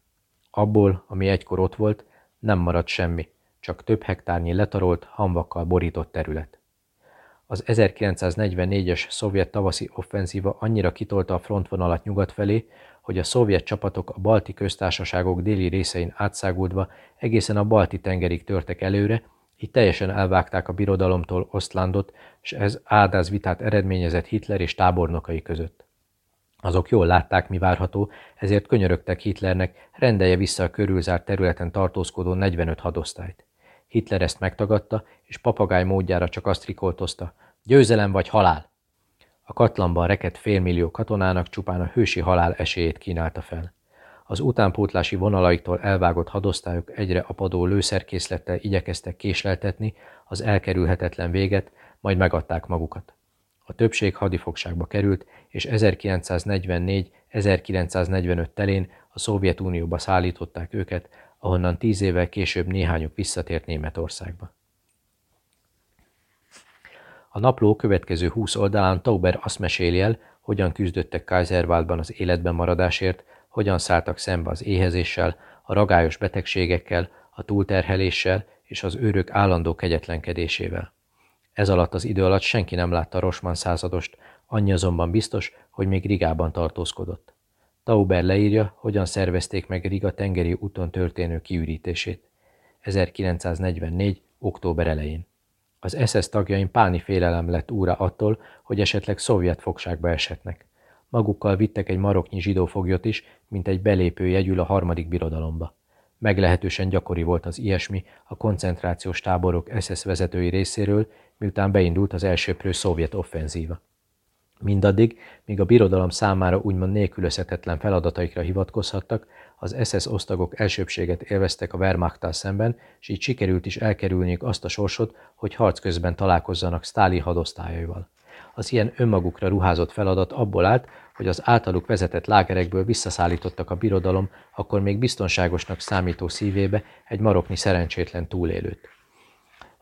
Abból, ami egykor ott volt, nem maradt semmi, csak több hektárnyi letarolt, hamvakkal borított terület. Az 1944-es szovjet tavaszi offenzíva annyira kitolta a frontvonalat nyugat felé, hogy a szovjet csapatok a balti köztársaságok déli részein átszágódva egészen a balti tengerig törtek előre, így teljesen elvágták a birodalomtól Osztlandot, és ez áldáz vitát eredményezett Hitler és tábornokai között. Azok jól látták, mi várható, ezért könyörögtek Hitlernek, rendelje vissza a körülzárt területen tartózkodó 45 hadosztályt. Hitler ezt megtagadta, és papagáj módjára csak azt rikoltozta, győzelem vagy halál. A katlanban rekett félmillió katonának csupán a hősi halál esélyét kínálta fel. Az utánpótlási vonalaiktól elvágott hadosztályok egyre apadó lőszerkészlettel igyekeztek késleltetni az elkerülhetetlen véget, majd megadták magukat. A többség hadifogságba került, és 1944-1945 telén a Szovjetunióba szállították őket, ahonnan tíz évvel később néhányuk visszatért Németországba. A napló következő húsz oldalán Tauber azt meséli el, hogyan küzdöttek Kaiserwaldban az életben maradásért, hogyan szálltak szembe az éhezéssel, a ragályos betegségekkel, a túlterheléssel és az őrök állandó kegyetlenkedésével. Ez alatt az idő alatt senki nem látta Rosman századost, annyi azonban biztos, hogy még Rigában tartózkodott. Tauber leírja, hogyan szervezték meg Riga tengeri úton történő kiürítését. 1944. október elején. Az SS tagjain páni félelem lett úra attól, hogy esetleg szovjet fogságba eshetnek. Magukkal vittek egy maroknyi zsidó foglyot is, mint egy belépő jegyül a harmadik birodalomba. Meglehetősen gyakori volt az ilyesmi a koncentrációs táborok SS vezetői részéről, miután beindult az elsőprő szovjet offenzíva. Mindaddig, míg a birodalom számára úgymond nélkülözhetetlen feladataikra hivatkozhattak, az SS osztagok elsőbséget élveztek a Wehrmachttal szemben, és így sikerült is elkerülniük azt a sorsot, hogy harc közben találkozzanak Sztáli hadosztályaival. Az ilyen önmagukra ruházott feladat abból állt, hogy az általuk vezetett lágerekből visszaszállítottak a birodalom akkor még biztonságosnak számító szívébe egy maroknyi szerencsétlen túlélőt.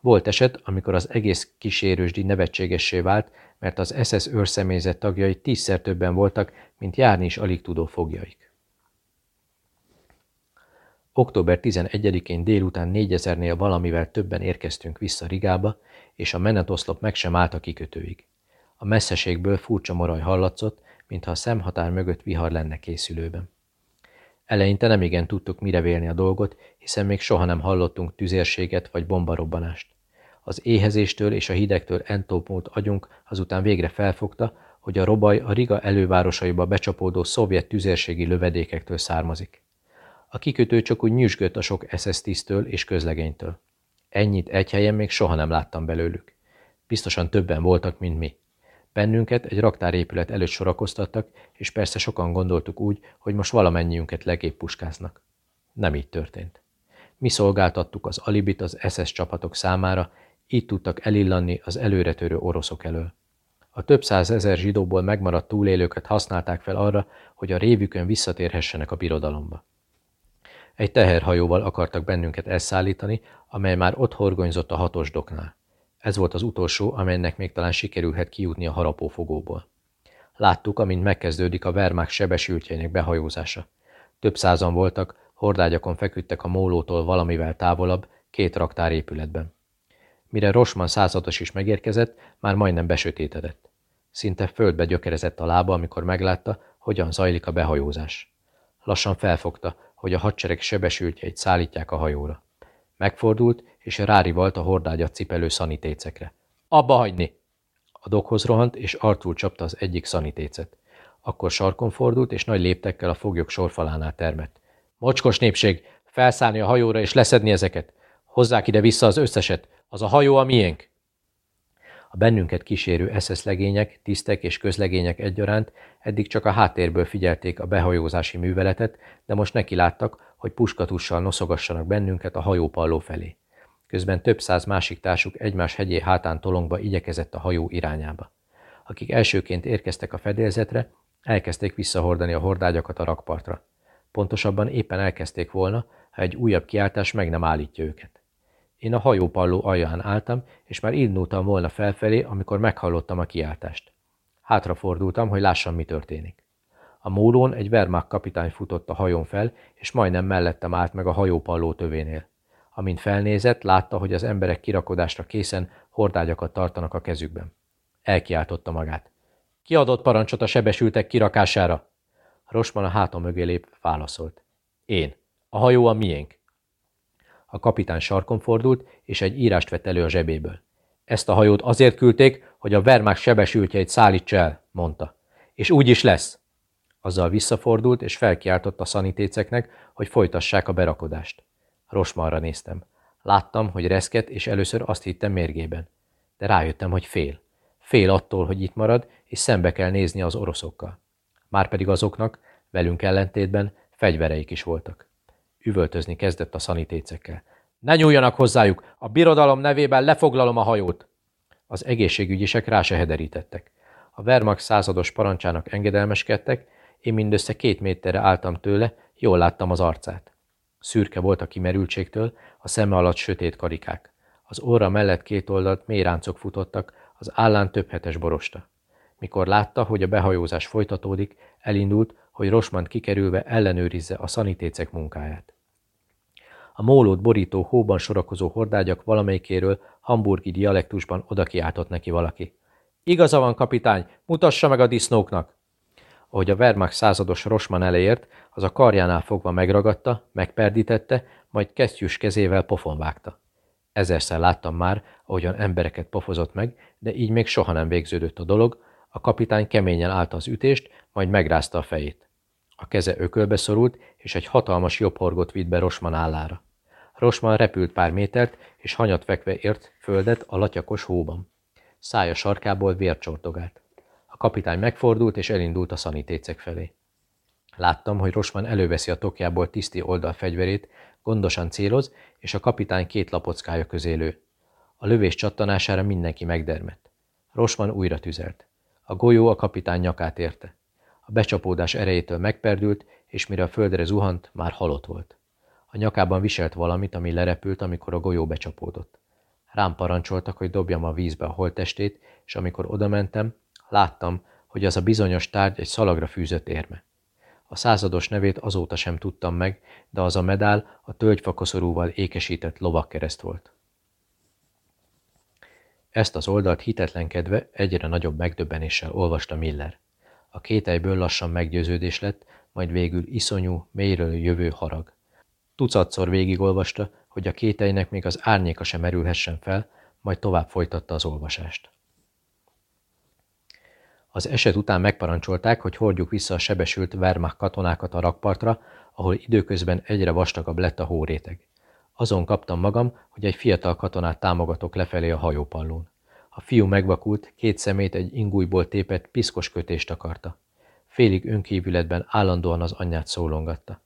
Volt eset, amikor az egész kísérősdi nevetségessé vált, mert az SS őrszemélyzet tagjai tízszer többen voltak, mint járni is alig tudó fogjaik. Október 11-én délután 4000-nél valamivel többen érkeztünk vissza Rigába, és a menetoszlop meg sem állt a kikötőig. A messzeségből furcsa moraj hallatszott, mintha a szemhatár mögött vihar lenne készülőben. Eleinte nem igen tudtuk mire vélni a dolgot, hiszen még soha nem hallottunk tüzérséget vagy bombarobbanást. Az éhezéstől és a hidegtől entopult agyunk azután végre felfogta, hogy a robaj a Riga elővárosaiba becsapódó szovjet tüzérségi lövedékektől származik. A kikötő csak úgy nyüzsgött a sok SS tisztől és közlegénytől. Ennyit egy helyen még soha nem láttam belőlük. Biztosan többen voltak, mint mi. Bennünket egy raktárépület előtt sorakoztattak, és persze sokan gondoltuk úgy, hogy most valamennyiünket legébb puskáznak. Nem így történt. Mi szolgáltattuk az alibit az SS csapatok számára, így tudtak elillanni az előretörő oroszok elől. A több százezer zsidóból megmaradt túlélőket használták fel arra, hogy a révükön visszatérhessenek a birodalomba. Egy teherhajóval akartak bennünket elszállítani, amely már ott horgonyzott a hatos doknál. Ez volt az utolsó, amelynek még talán sikerülhet kijutni a harapófogóból. Láttuk, amint megkezdődik a Wehrmacht sebesültjeinek behajózása. Több százan voltak, hordágyakon feküdtek a mólótól valamivel távolabb, két raktárépületben. Mire Rosman százados is megérkezett, már majdnem besötétedett. Szinte földbe gyökerezett a lába, amikor meglátta, hogyan zajlik a behajózás. Lassan felfogta, hogy a hadsereg sebesültjeit szállítják a hajóra. Megfordult, és rárivalt a hordágyat cipelő szanitécekre. Abba hagyni! A dokhoz rohant, és arcul csapta az egyik szanitécet. Akkor sarkon fordult, és nagy léptekkel a foglyok sorfalánál termett. Mocskos népség, felszállni a hajóra és leszedni ezeket. Hozzák ide vissza az összeset, az a hajó a miénk. A bennünket kísérő SS legények, tisztek és közlegények egyaránt eddig csak a háttérből figyelték a behajózási műveletet, de most neki láttak, hogy puskatussal noszogassanak bennünket a hajópalló felé. Közben több száz másik társuk egymás hegyé hátán tolongva igyekezett a hajó irányába. Akik elsőként érkeztek a fedélzetre, elkezdték visszahordani a hordágyakat a rakpartra. Pontosabban éppen elkezdték volna, ha egy újabb kiáltás meg nem állítja őket. Én a hajópalló alján álltam, és már indultam volna felfelé, amikor meghallottam a kiáltást. Hátrafordultam, hogy lássam, mi történik. A mólón egy Wehrmacht kapitány futott a hajón fel, és majdnem mellettem állt meg a hajópalló tövénél. Amint felnézett, látta, hogy az emberek kirakodásra készen hordágyakat tartanak a kezükben. Elkiáltotta magát. Ki adott parancsot a sebesültek kirakására? Rosman a hátam mögé lép, válaszolt. Én. A hajó a miénk. A kapitán sarkon fordult, és egy írást vett elő a zsebéből. Ezt a hajót azért küldték, hogy a Wehrmacht sebesültjeit szállítsa el, mondta. És úgy is lesz. Azzal visszafordult, és felkiáltott a szanitéceknek, hogy folytassák a berakodást. Rosmarra néztem. Láttam, hogy reszket, és először azt hittem mérgében. De rájöttem, hogy fél. Fél attól, hogy itt marad, és szembe kell nézni az oroszokkal. Márpedig azoknak, velünk ellentétben, fegyvereik is voltak. Üvöltözni kezdett a szanitécekkel. Ne nyúljanak hozzájuk! A birodalom nevében lefoglalom a hajót! Az egészségügyisek rá se hederítettek. A Wehrmacht százados parancsának engedelmeskedtek, én mindössze két méterre álltam tőle, jól láttam az arcát. Szürke volt a kimerültségtől, a szeme alatt sötét karikák. Az óra mellett két oldalt mély ráncok futottak, az állán több hetes borosta. Mikor látta, hogy a behajózás folytatódik, elindult, hogy Rosmant kikerülve ellenőrizze a szanitécek munkáját. A mólót borító hóban sorakozó hordágyak valamelyikéről hamburgi dialektusban odakiáltott neki valaki. Igaza van, kapitány, mutassa meg a disznóknak! Ahogy a Wehrmacht százados Rosman eleért, az a karjánál fogva megragadta, megperdítette, majd kesztyűs kezével pofon vágta. Ezerszer láttam már, ahogyan embereket pofozott meg, de így még soha nem végződött a dolog, a kapitány keményen állta az ütést, majd megrázta a fejét. A keze ökölbe szorult, és egy hatalmas jobb horgot vitt be Rosman állára. Rosman repült pár métert, és hanyat fekve ért földet a latyakos hóban. Szája sarkából vér csordogált. A kapitány megfordult, és elindult a szanitécek felé. Láttam, hogy Rosman előveszi a tokjából tiszti oldalfegyverét, gondosan céloz, és a kapitány két lapockája közé lő. A lövés csattanására mindenki megdermett. Rosman újra tüzelt. A golyó a kapitány nyakát érte. A becsapódás erejétől megperdült, és mire a földre zuhant, már halott volt. A nyakában viselt valamit, ami lerepült, amikor a golyó becsapódott. Rám parancsoltak, hogy dobjam a vízbe a holttestét, és amikor odamentem, láttam, hogy az a bizonyos tárgy egy szalagra fűzött érme. A százados nevét azóta sem tudtam meg, de az a medál a tölgyfakoszorúval ékesített lovakkereszt volt. Ezt az oldalt hitetlenkedve egyre nagyobb megdöbbenéssel olvasta Miller. A kételyből lassan meggyőződés lett, majd végül iszonyú, mélyről jövő harag. Tucatszor végigolvasta, hogy a kételynek még az árnyéka sem merülhessen fel, majd tovább folytatta az olvasást. Az eset után megparancsolták, hogy hordjuk vissza a sebesült Wehrmacht katonákat a rakpartra, ahol időközben egyre vastagabb lett a hóréteg. Azon kaptam magam, hogy egy fiatal katonát támogatok lefelé a hajópallón. A fiú megvakult, két szemét egy ingújból tépett piszkos kötést akarta. Félig önkívületben állandóan az anyját szólongatta.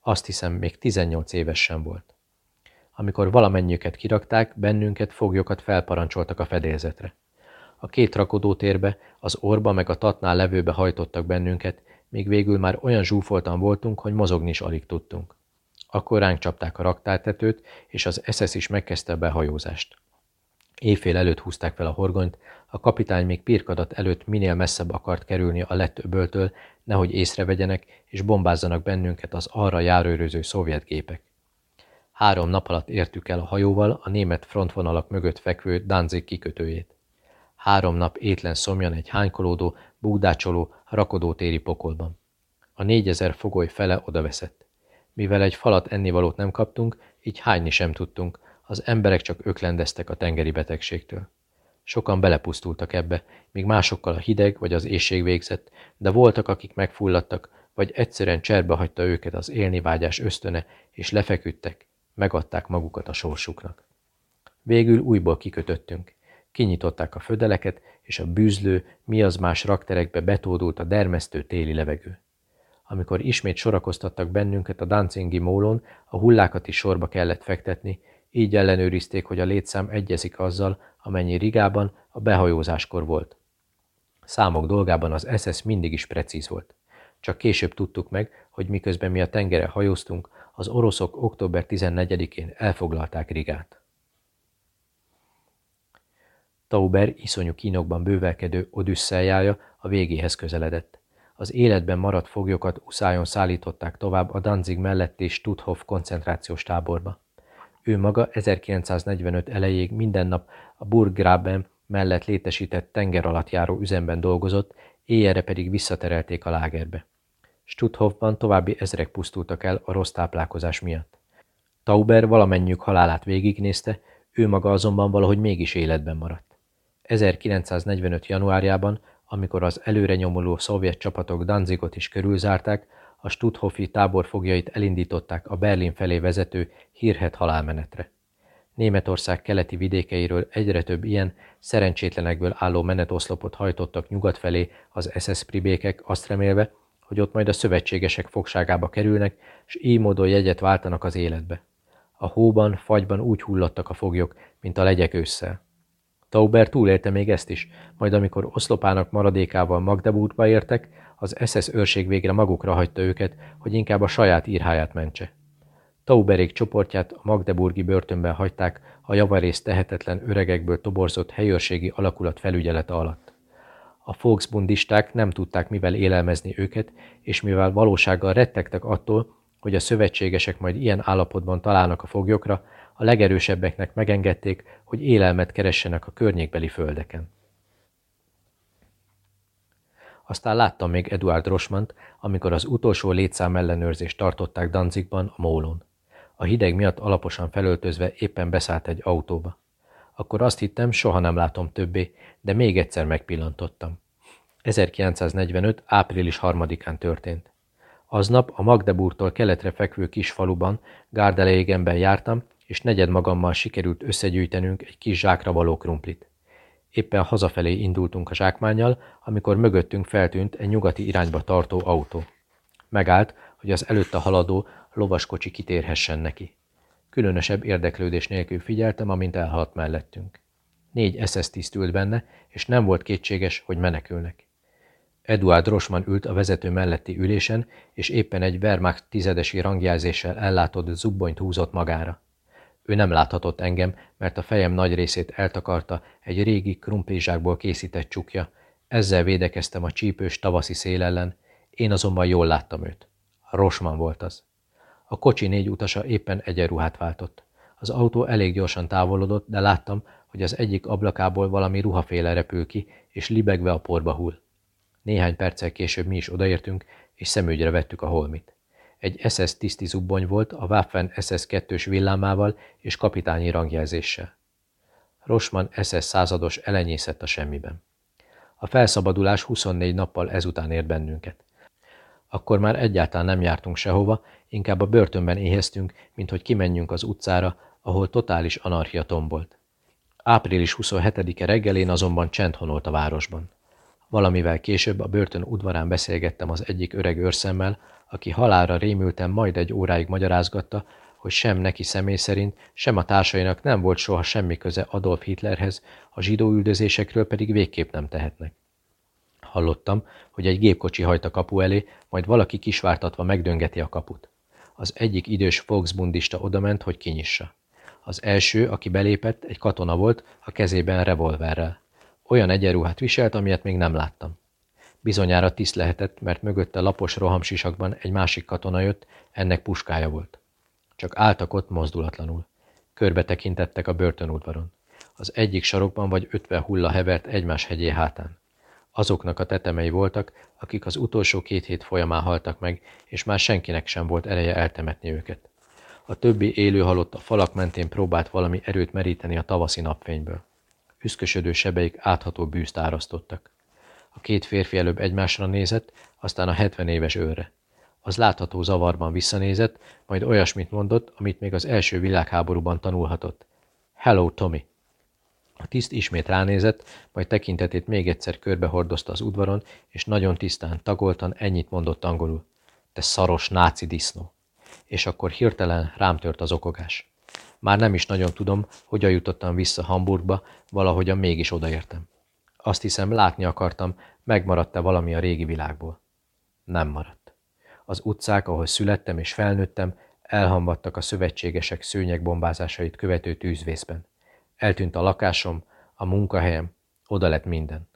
Azt hiszem, még 18 éves sem volt. Amikor valamennyiüket kirakták, bennünket, foglyokat felparancsoltak a fedélzetre. A két rakodótérbe, az orba meg a tatnál levőbe hajtottak bennünket, míg végül már olyan zsúfoltan voltunk, hogy mozogni is alig tudtunk. Akkor ránk csapták a raktártetőt, és az SS is megkezdte a behajózást. Éjfél előtt húzták fel a horgonyt, a kapitány még pirkadat előtt minél messzebb akart kerülni a lett öböltől, nehogy észrevegyenek és bombázzanak bennünket az arra járőröző szovjet gépek. Három nap alatt értük el a hajóval a német frontvonalak mögött fekvő Danzig kikötőjét. Három nap étlen szomjan egy hánykolódó, bugdácsoló, rakodótéri pokolban. A négyezer fogoly fele odaveszett. Mivel egy falat ennivalót nem kaptunk, így hányni sem tudtunk, az emberek csak öklendeztek a tengeri betegségtől. Sokan belepusztultak ebbe, míg másokkal a hideg vagy az éjség végzett, de voltak, akik megfulladtak, vagy egyszerűen cserbe hagyta őket az élni vágyás ösztöne, és lefeküdtek, megadták magukat a sorsuknak. Végül újból kikötöttünk. Kinyitották a födeleket, és a bűzlő, mi az más rakterekbe betódult a dermesztő téli levegő. Amikor ismét sorakoztattak bennünket a dancingi mólon, a hullákat is sorba kellett fektetni, így ellenőrizték, hogy a létszám egyezik azzal, amennyi Rigában a behajózáskor volt. Számok dolgában az SS mindig is precíz volt. Csak később tudtuk meg, hogy miközben mi a tengere hajóztunk, az oroszok október 14-én elfoglalták Rigát. Tauber iszonyú kínokban bővelkedő odüsszeljája a végéhez közeledett. Az életben maradt foglyokat uszájon szállították tovább a Danzig melletti Stutthof koncentrációs táborba. Ő maga 1945 elejéig minden nap a Burggraben mellett létesített tenger alatt járó üzemben dolgozott, éjjelre pedig visszaterelték a lágerbe. Stutthofban további ezrek pusztultak el a rossz táplálkozás miatt. Tauber valamennyiük halálát végignézte, ő maga azonban valahogy mégis életben maradt. 1945. januárjában, amikor az előre nyomuló szovjet csapatok Danzigot is körülzárták, a Stuthofi táborfogjait elindították a Berlin felé vezető hírhet halálmenetre. Németország keleti vidékeiről egyre több ilyen, szerencsétlenekből álló menetoszlopot hajtottak nyugat felé az SS pribékek, azt remélve, hogy ott majd a szövetségesek fogságába kerülnek, és így módon jegyet váltanak az életbe. A hóban, fagyban úgy hullottak a foglyok, mint a legyek ősszel. Tauber túlélte még ezt is, majd amikor oszlopának maradékával Magdeburgba értek, az SS őrség végre magukra hagyta őket, hogy inkább a saját írháját mentse. Tauberék csoportját a Magdeburgi börtönben hagyták a javarészt tehetetlen öregekből toborzott helyőrségi alakulat felügyelete alatt. A Volksbundisták nem tudták mivel élelmezni őket, és mivel valósággal rettegtek attól, hogy a szövetségesek majd ilyen állapotban találnak a foglyokra, a legerősebbeknek megengedték, hogy élelmet keressenek a környékbeli földeken. Aztán láttam még Eduard Rosmant, amikor az utolsó létszám ellenőrzést tartották Danzigban, a mólon. A hideg miatt alaposan felöltözve éppen beszállt egy autóba. Akkor azt hittem, soha nem látom többé, de még egyszer megpillantottam. 1945. április 3-án történt. Aznap a Magdeburgtól keletre fekvő kis faluban, Gárdeleigenben jártam, és negyed magammal sikerült összegyűjtenünk egy kis zsákra való krumplit. Éppen hazafelé indultunk a zsákmányjal, amikor mögöttünk feltűnt egy nyugati irányba tartó autó. Megállt, hogy az előtte haladó lovaskocsi kitérhessen neki. Különösebb érdeklődés nélkül figyeltem, amint elhaladt mellettünk. Négy SS tiszt ült benne, és nem volt kétséges, hogy menekülnek. Eduard Rosman ült a vezető melletti ülésen, és éppen egy Wehrmacht tizedesi rangjelzéssel ellátott zubbonyt húzott magára. Ő nem láthatott engem, mert a fejem nagy részét eltakarta egy régi krumplizsákból készített csukja. Ezzel védekeztem a csípős tavaszi szél ellen, én azonban jól láttam őt. Rosman volt az. A kocsi négy utasa éppen egyenruhát váltott. Az autó elég gyorsan távolodott, de láttam, hogy az egyik ablakából valami ruhaféle repül ki, és libegve a porba hull. Néhány perccel később mi is odaértünk, és szemügyre vettük a holmit. Egy SS tiszti zubbony volt a Waffen SS 2-s villámával és kapitányi rangjelzéssel. Rosman SS százados elenyészett a semmiben. A felszabadulás 24 nappal ezután ért bennünket. Akkor már egyáltalán nem jártunk sehova, inkább a börtönben éheztünk, mint hogy kimenjünk az utcára, ahol totális anarchia tombolt. Április 27-e reggelén azonban csend honolt a városban. Valamivel később a börtön udvarán beszélgettem az egyik öreg őrszemmel, aki halára rémülten majd egy óráig magyarázgatta, hogy sem neki személy szerint, sem a társainak nem volt soha semmi köze Adolf Hitlerhez, a zsidó üldözésekről pedig végképp nem tehetnek. Hallottam, hogy egy gépkocsi hajt a kapu elé, majd valaki kisvártatva megdöngeti a kaput. Az egyik idős Volksbundista odament, hogy kinyissa. Az első, aki belépett, egy katona volt, a kezében revolverrel. Olyan egyenruhát viselt, amilyet még nem láttam. Bizonyára tiszt lehetett, mert mögötte lapos rohamsisakban egy másik katona jött, ennek puskája volt. Csak álltak ott mozdulatlanul. Körbe tekintettek a börtönudvaron. Az egyik sarokban vagy ötven hulla hevert egymás hegyé hátán. Azoknak a tetemei voltak, akik az utolsó két hét folyamán haltak meg, és már senkinek sem volt ereje eltemetni őket. A többi élő halott a falak mentén próbált valami erőt meríteni a tavaszi napfényből. Üszkösödő sebeik átható bűzt árasztottak. A két férfi előbb egymásra nézett, aztán a hetven éves őre. Az látható zavarban visszanézett, majd olyasmit mondott, amit még az első világháborúban tanulhatott. Hello, Tommy! A tiszt ismét ránézett, majd tekintetét még egyszer körbehordozta az udvaron, és nagyon tisztán, tagoltan ennyit mondott angolul. Te szaros náci disznó! És akkor hirtelen rám tört az okogás. Már nem is nagyon tudom, hogyan jutottam vissza Hamburgba, valahogyan mégis odaértem. Azt hiszem, látni akartam, megmaradt-e valami a régi világból. Nem maradt. Az utcák, ahol születtem és felnőttem, elhamvadtak a szövetségesek szőnyegbombázásait követő tűzvészben. Eltűnt a lakásom, a munkahelyem, oda lett minden.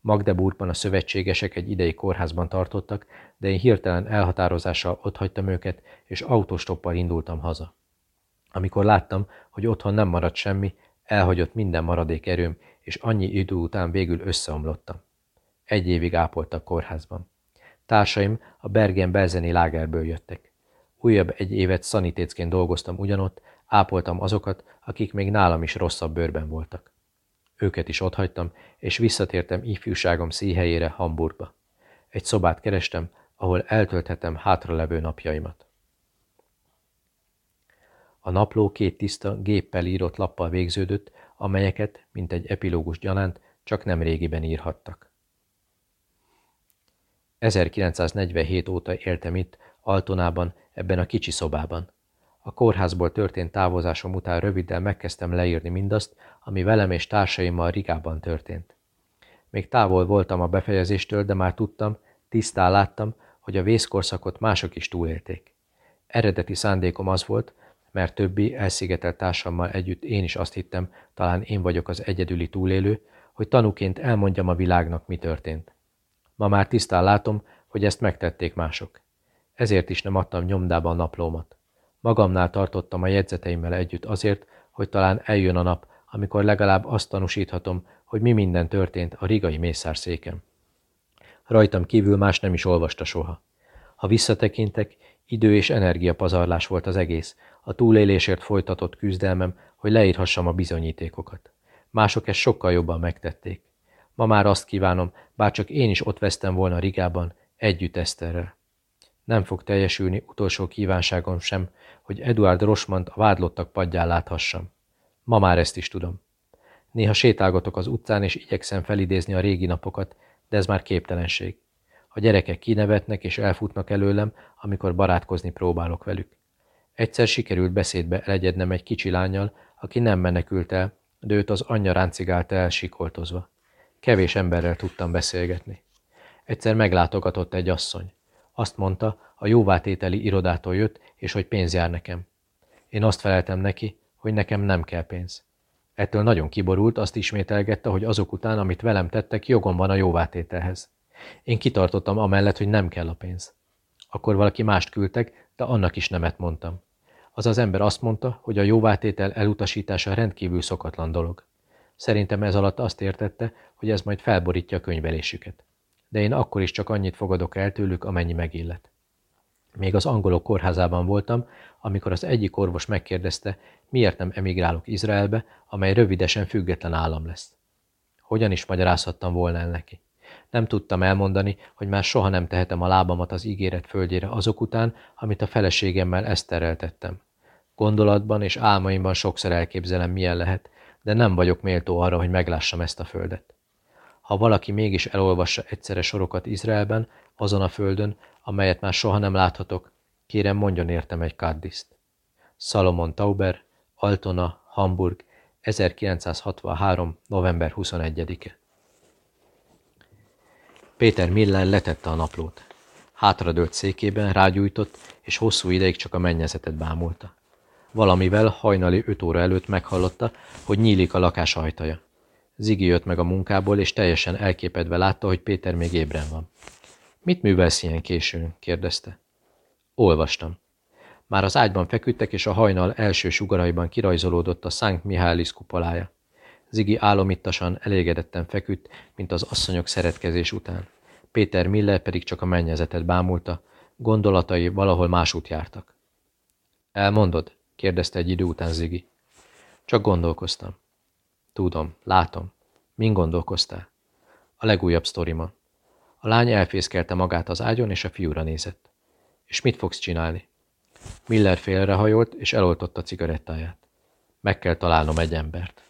Magdeburgban a szövetségesek egy idei kórházban tartottak, de én hirtelen elhatározással otthagytam őket, és autostoppal indultam haza. Amikor láttam, hogy otthon nem maradt semmi, elhagyott minden maradék erőm, és annyi idő után végül összeomlottam. Egy évig ápoltak kórházban. Társaim a Bergen-Belzeni lágerből jöttek. Újabb egy évet szanitécként dolgoztam ugyanott, ápoltam azokat, akik még nálam is rosszabb bőrben voltak. Őket is otthagytam, és visszatértem ifjúságom szíhelyére Hamburgba. Egy szobát kerestem, ahol eltölthetem hátralevő napjaimat. A napló két tiszta, géppel írott lappal végződött, amelyeket, mint egy epilógus gyanánt, csak nem régiben írhattak. 1947 óta éltem itt, Altonában, ebben a kicsi szobában. A kórházból történt távozásom után röviddel megkezdtem leírni mindazt, ami velem és társaimmal Rigában történt. Még távol voltam a befejezéstől, de már tudtam, tisztán láttam, hogy a vészkorszakot mások is túlélték. Eredeti szándékom az volt, mert többi elszigetelt társammal együtt én is azt hittem, talán én vagyok az egyedüli túlélő, hogy tanúként elmondjam a világnak, mi történt. Ma már tisztán látom, hogy ezt megtették mások. Ezért is nem adtam nyomdába a naplómat. Magamnál tartottam a jegyzeteimmel együtt azért, hogy talán eljön a nap, amikor legalább azt tanúsíthatom, hogy mi minden történt a rigai mészárszéken. Rajtam kívül más nem is olvasta soha. Ha visszatekintek, idő és energiapazarlás volt az egész, a túlélésért folytatott küzdelmem, hogy leírhassam a bizonyítékokat. Mások ezt sokkal jobban megtették. Ma már azt kívánom, bár csak én is ott vesztem volna Rigában, együtt Eszterrel. Nem fog teljesülni utolsó kívánságom sem, hogy Eduard Rosmant a vádlottak padján láthassam. Ma már ezt is tudom. Néha sétálgatok az utcán, és igyekszem felidézni a régi napokat, de ez már képtelenség. A gyerekek kinevetnek és elfutnak előlem, amikor barátkozni próbálok velük. Egyszer sikerült beszédbe elegyednem egy kicsi lányjal, aki nem menekült el, de őt az anyja ráncigálta el sikoltozva. Kevés emberrel tudtam beszélgetni. Egyszer meglátogatott egy asszony. Azt mondta, a jóvátételi irodától jött, és hogy pénz jár nekem. Én azt feleltem neki, hogy nekem nem kell pénz. Ettől nagyon kiborult, azt ismételgette, hogy azok után, amit velem tettek, jogom van a jóvátételhez. Én kitartottam amellett, hogy nem kell a pénz. Akkor valaki mást küldtek, de annak is nemet mondtam. Az az ember azt mondta, hogy a jóvátétel elutasítása rendkívül szokatlan dolog. Szerintem ez alatt azt értette, hogy ez majd felborítja a könyvelésüket. De én akkor is csak annyit fogadok el tőlük, amennyi megillet. Még az angolok kórházában voltam, amikor az egyik orvos megkérdezte, miért nem emigrálok Izraelbe, amely rövidesen független állam lesz. Hogyan is magyarázhattam volna el neki? Nem tudtam elmondani, hogy már soha nem tehetem a lábamat az ígéret földjére azok után, amit a feleségemmel Eszterrel tettem. Gondolatban és álmaimban sokszor elképzelem, milyen lehet, de nem vagyok méltó arra, hogy meglássam ezt a földet. Ha valaki mégis elolvassa egyszerre sorokat Izraelben, azon a földön, amelyet már soha nem láthatok, kérem mondjon értem egy kaddiszt. Salomon Tauber, Altona, Hamburg, 1963. november 21-e. Péter Miller letette a naplót. Hátradőlt székében, rágyújtott, és hosszú ideig csak a mennyezetet bámulta. Valamivel hajnali öt óra előtt meghallotta, hogy nyílik a lakás ajtaja. Zigi jött meg a munkából, és teljesen elképedve látta, hogy Péter még ébren van. Mit művelsz ilyen későn? kérdezte. Olvastam. Már az ágyban feküdtek, és a hajnal első sugaraiban kirajzolódott a Szent Mihális kupolája. Zigi álomittasan, elégedetten feküdt, mint az asszonyok szeretkezés után. Péter Miller pedig csak a mennyezetet bámulta, gondolatai valahol másút jártak. Elmondod? kérdezte egy idő után Zigi. Csak gondolkoztam. Tudom, látom. Min gondolkoztál? A legújabb sztorima. A lány elfészkelte magát az ágyon, és a fiúra nézett. És mit fogsz csinálni? Miller félrehajolt, és eloltotta cigarettáját. Meg kell találnom egy embert.